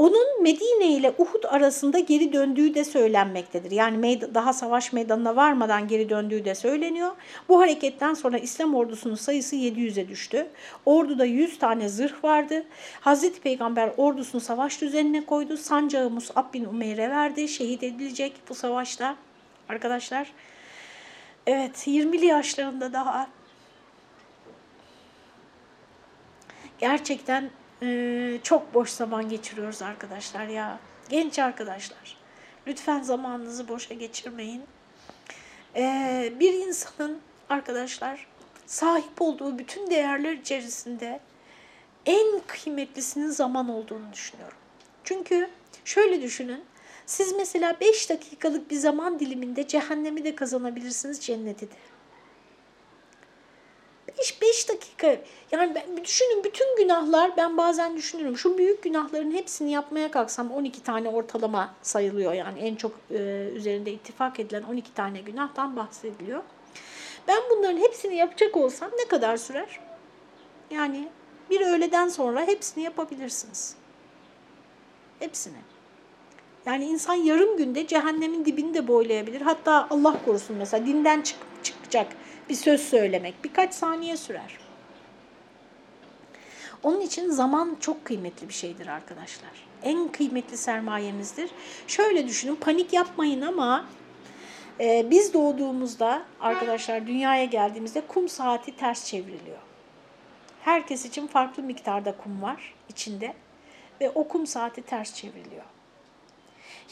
Onun Medine ile Uhud arasında geri döndüğü de söylenmektedir. Yani daha savaş meydanına varmadan geri döndüğü de söyleniyor. Bu hareketten sonra İslam ordusunun sayısı 700'e düştü. Orduda 100 tane zırh vardı. Hazreti Peygamber ordusunu savaş düzenine koydu. Sancağı Mus'ab bin Umeyr'e verdi. Şehit edilecek bu savaşta arkadaşlar. Evet 20'li yaşlarında daha gerçekten ee, çok boş zaman geçiriyoruz arkadaşlar ya. Genç arkadaşlar. Lütfen zamanınızı boşa geçirmeyin. Ee, bir insanın arkadaşlar sahip olduğu bütün değerler içerisinde en kıymetlisinin zaman olduğunu düşünüyorum. Çünkü şöyle düşünün. Siz mesela 5 dakikalık bir zaman diliminde cehennemi de kazanabilirsiniz, cenneti de. 5 dakika yani ben, düşünün bütün günahlar ben bazen düşünürüm şu büyük günahların hepsini yapmaya kalksam 12 tane ortalama sayılıyor yani en çok e, üzerinde ittifak edilen 12 tane günahtan bahsediliyor. Ben bunların hepsini yapacak olsam ne kadar sürer? Yani bir öğleden sonra hepsini yapabilirsiniz. Hepsini. Yani insan yarım günde cehennemin dibini de boylayabilir. Hatta Allah korusun mesela dinden çık çıkacak bir söz söylemek birkaç saniye sürer. Onun için zaman çok kıymetli bir şeydir arkadaşlar. En kıymetli sermayemizdir. Şöyle düşünün panik yapmayın ama e, biz doğduğumuzda arkadaşlar dünyaya geldiğimizde kum saati ters çevriliyor. Herkes için farklı miktarda kum var içinde ve o kum saati ters çevriliyor.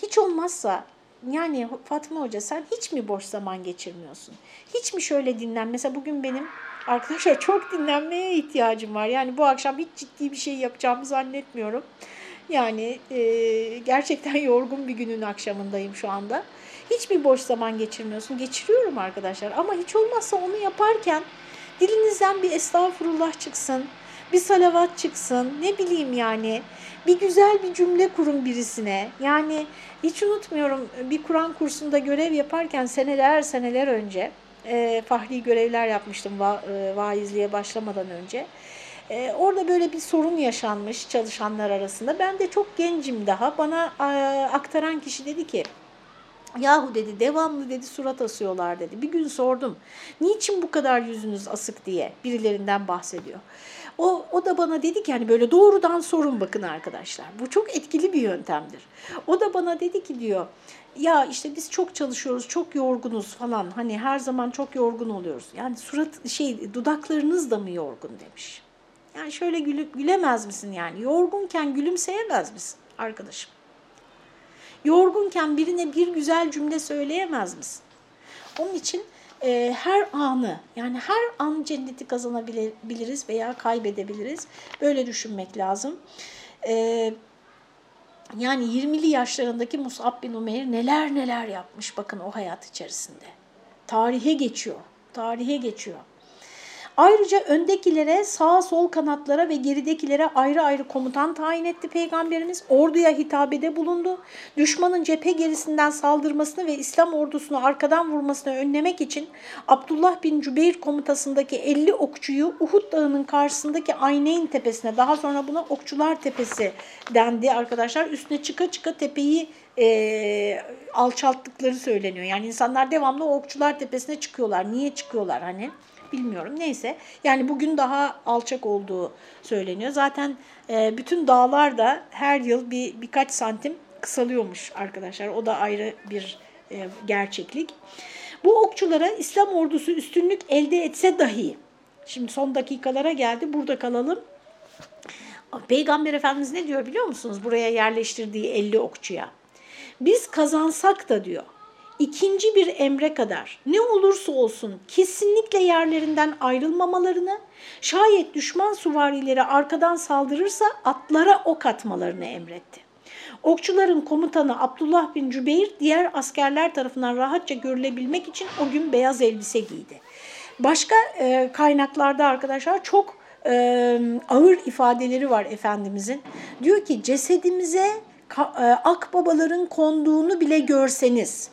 Hiç olmazsa yani Fatma Hoca sen hiç mi boş zaman geçirmiyorsun? Hiç mi şöyle dinlen? Mesela bugün benim arkadaşlar çok dinlenmeye ihtiyacım var. Yani bu akşam hiç ciddi bir şey yapacağımı zannetmiyorum. Yani e, gerçekten yorgun bir günün akşamındayım şu anda. Hiç mi boş zaman geçirmiyorsun? Geçiriyorum arkadaşlar ama hiç olmazsa onu yaparken dilinizden bir estağfurullah çıksın, bir salavat çıksın, ne bileyim yani bir güzel bir cümle kurun birisine. Yani hiç unutmuyorum bir Kur'an kursunda görev yaparken seneler seneler önce e, fahri görevler yapmıştım va, e, vaizliğe başlamadan önce. E, orada böyle bir sorun yaşanmış çalışanlar arasında. Ben de çok gencim daha. Bana e, aktaran kişi dedi ki Yahu dedi devamlı dedi surat asıyorlar dedi. Bir gün sordum. Niçin bu kadar yüzünüz asık diye birilerinden bahsediyor. O, o da bana dedi ki hani böyle doğrudan sorun bakın arkadaşlar. Bu çok etkili bir yöntemdir. O da bana dedi ki diyor ya işte biz çok çalışıyoruz, çok yorgunuz falan. Hani her zaman çok yorgun oluyoruz. Yani surat şey dudaklarınız da mı yorgun demiş. Yani şöyle güle, gülemez misin yani? Yorgunken gülümseyemez misin arkadaşım? Yorgunken birine bir güzel cümle söyleyemez misin? Onun için e, her anı yani her an cenneti kazanabiliriz veya kaybedebiliriz. Böyle düşünmek lazım. E, yani 20'li yaşlarındaki Musab bin Umeyr neler neler yapmış bakın o hayat içerisinde. Tarihe geçiyor, tarihe geçiyor. Ayrıca öndekilere, sağ sol kanatlara ve geridekilere ayrı ayrı komutan tayin etti Peygamberimiz. Orduya hitabede bulundu. Düşmanın cephe gerisinden saldırmasını ve İslam ordusunu arkadan vurmasını önlemek için Abdullah bin Cübeyr komutasındaki 50 okçuyu Uhud Dağı'nın karşısındaki Ayneyn tepesine, daha sonra buna Okçular Tepesi dendi arkadaşlar. Üstüne çıka çıka tepeyi e, alçalttıkları söyleniyor. Yani insanlar devamlı Okçular Tepesi'ne çıkıyorlar. Niye çıkıyorlar hani? Bilmiyorum neyse. Yani bugün daha alçak olduğu söyleniyor. Zaten e, bütün dağlar da her yıl bir birkaç santim kısalıyormuş arkadaşlar. O da ayrı bir e, gerçeklik. Bu okçulara İslam ordusu üstünlük elde etse dahi, şimdi son dakikalara geldi burada kalalım. Peygamber Efendimiz ne diyor biliyor musunuz buraya yerleştirdiği 50 okçuya? Biz kazansak da diyor ikinci bir emre kadar ne olursa olsun kesinlikle yerlerinden ayrılmamalarını, şayet düşman suvarileri arkadan saldırırsa atlara ok atmalarını emretti. Okçuların komutanı Abdullah bin Cübeyr diğer askerler tarafından rahatça görülebilmek için o gün beyaz elbise giydi. Başka e, kaynaklarda arkadaşlar çok e, ağır ifadeleri var Efendimizin. Diyor ki cesedimize e, akbabaların konduğunu bile görseniz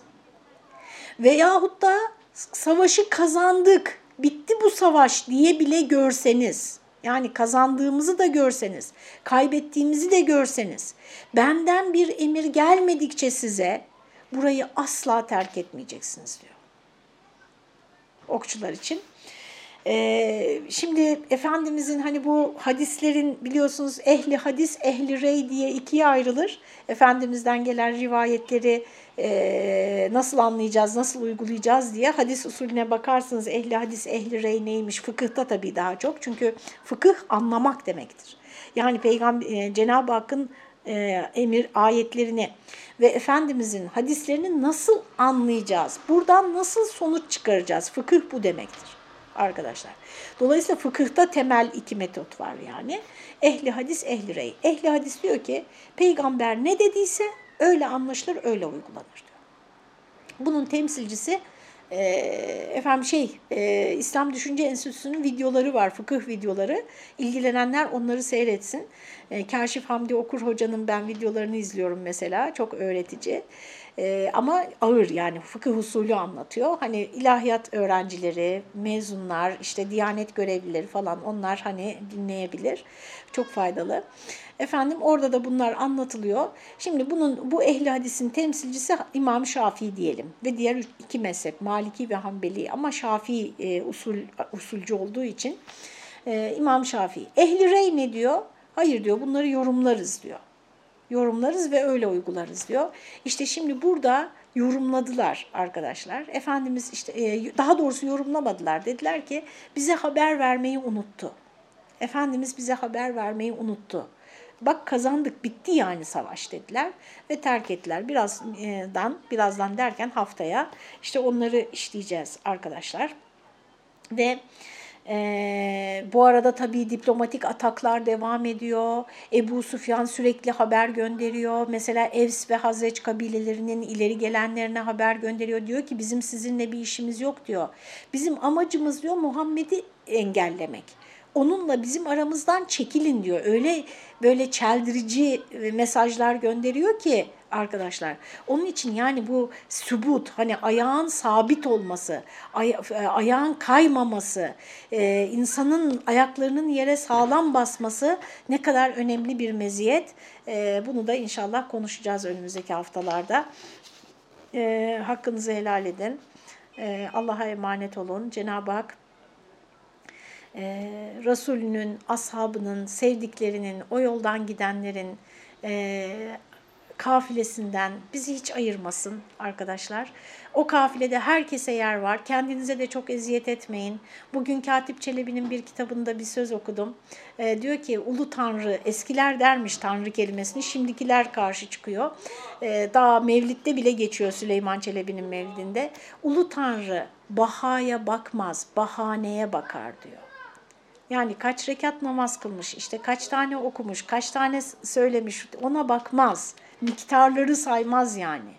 veyahut da savaşı kazandık, bitti bu savaş diye bile görseniz, yani kazandığımızı da görseniz, kaybettiğimizi de görseniz, benden bir emir gelmedikçe size burayı asla terk etmeyeceksiniz diyor. Okçular için. Ee, şimdi Efendimizin hani bu hadislerin biliyorsunuz ehli hadis, ehli rey diye ikiye ayrılır. Efendimizden gelen rivayetleri e, nasıl anlayacağız, nasıl uygulayacağız diye hadis usulüne bakarsınız ehli hadis, ehli rey neymiş? Fıkıhta tabii daha çok. Çünkü fıkıh anlamak demektir. Yani Peygamber e, Cenab-ı Hakk'ın e, emir ayetlerini ve Efendimizin hadislerini nasıl anlayacağız? Buradan nasıl sonuç çıkaracağız? Fıkıh bu demektir arkadaşlar. Dolayısıyla fıkıhta temel iki metot var yani. Ehli hadis, ehli rey. Ehli hadis diyor ki peygamber ne dediyse öyle anlaşılır, öyle uygulanır diyor. Bunun temsilcisi e, efendim şey e, İslam Düşünce Enstitüsü'nün videoları var, fıkıh videoları. İlgilenenler onları seyretsin. E, Kaşif Hamdi Okur Hoca'nın ben videolarını izliyorum mesela. Çok öğretici. E, ama ağır yani fıkıh usulü anlatıyor. Hani ilahiyat öğrencileri, mezunlar, işte diyanet görevlileri falan onlar hani dinleyebilir. Çok faydalı. Efendim orada da bunlar anlatılıyor. Şimdi bunun bu ehli hadisin temsilcisi İmam Şafii diyelim ve diğer iki mezhep Maliki ve Hanbeli ama Şafii e, usul usulcü olduğu için e, İmam Şafii. Ehli rey ne diyor? Hayır diyor bunları yorumlarız diyor. Yorumlarız ve öyle uygularız diyor. İşte şimdi burada yorumladılar arkadaşlar. Efendimiz işte e, daha doğrusu yorumlamadılar. Dediler ki bize haber vermeyi unuttu. Efendimiz bize haber vermeyi unuttu. Bak kazandık bitti yani savaş dediler ve terk ettiler. Birazdan birazdan derken haftaya işte onları işleyeceğiz arkadaşlar. Ve ee, bu arada tabii diplomatik ataklar devam ediyor. Ebu Sufyan sürekli haber gönderiyor. Mesela Evs ve Hazreç kabilelerinin ileri gelenlerine haber gönderiyor. Diyor ki bizim sizinle bir işimiz yok diyor. Bizim amacımız diyor Muhammed'i engellemek onunla bizim aramızdan çekilin diyor. Öyle böyle çeldirici mesajlar gönderiyor ki arkadaşlar. Onun için yani bu sübut hani ayağın sabit olması, ay, ayağın kaymaması, e, insanın ayaklarının yere sağlam basması ne kadar önemli bir meziyet. E, bunu da inşallah konuşacağız önümüzdeki haftalarda. E, hakkınızı helal edin. E, Allah'a emanet olun. Cenab-ı Hak e, Resulünün, ashabının, sevdiklerinin, o yoldan gidenlerin e, kafilesinden bizi hiç ayırmasın arkadaşlar. O kafilede herkese yer var. Kendinize de çok eziyet etmeyin. Bugün Katip Çelebi'nin bir kitabında bir söz okudum. E, diyor ki Ulu Tanrı, eskiler dermiş Tanrı kelimesini, şimdikiler karşı çıkıyor. E, daha Mevlid'de bile geçiyor Süleyman Çelebi'nin Mevlid'inde. Ulu Tanrı bahaya bakmaz, bahaneye bakar diyor. Yani kaç rekat namaz kılmış, işte kaç tane okumuş, kaç tane söylemiş ona bakmaz. Miktarları saymaz yani.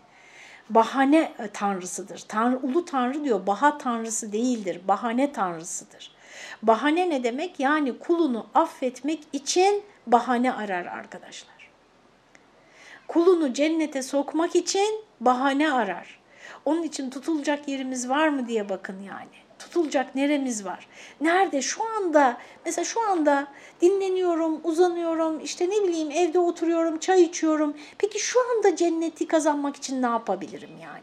Bahane e, tanrısıdır. Tanrı, ulu tanrı diyor, baha tanrısı değildir, bahane tanrısıdır. Bahane ne demek? Yani kulunu affetmek için bahane arar arkadaşlar. Kulunu cennete sokmak için bahane arar. Onun için tutulacak yerimiz var mı diye bakın yani tutulacak neremiz var? Nerede? Şu anda, mesela şu anda dinleniyorum, uzanıyorum, işte ne bileyim evde oturuyorum, çay içiyorum. Peki şu anda cenneti kazanmak için ne yapabilirim yani?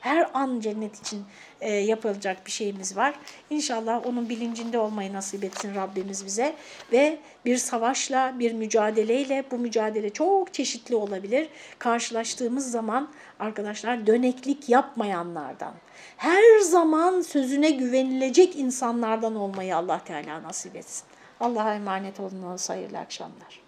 Her an cennet için e, yapılacak bir şeyimiz var. İnşallah onun bilincinde olmayı nasip etsin Rabbimiz bize. Ve bir savaşla, bir mücadeleyle, bu mücadele çok çeşitli olabilir. Karşılaştığımız zaman arkadaşlar döneklik yapmayanlardan, her zaman sözüne güvenilecek insanlardan olmayı Allah Teala nasip etsin. Allah'a emanet olun. Hayırlı akşamlar.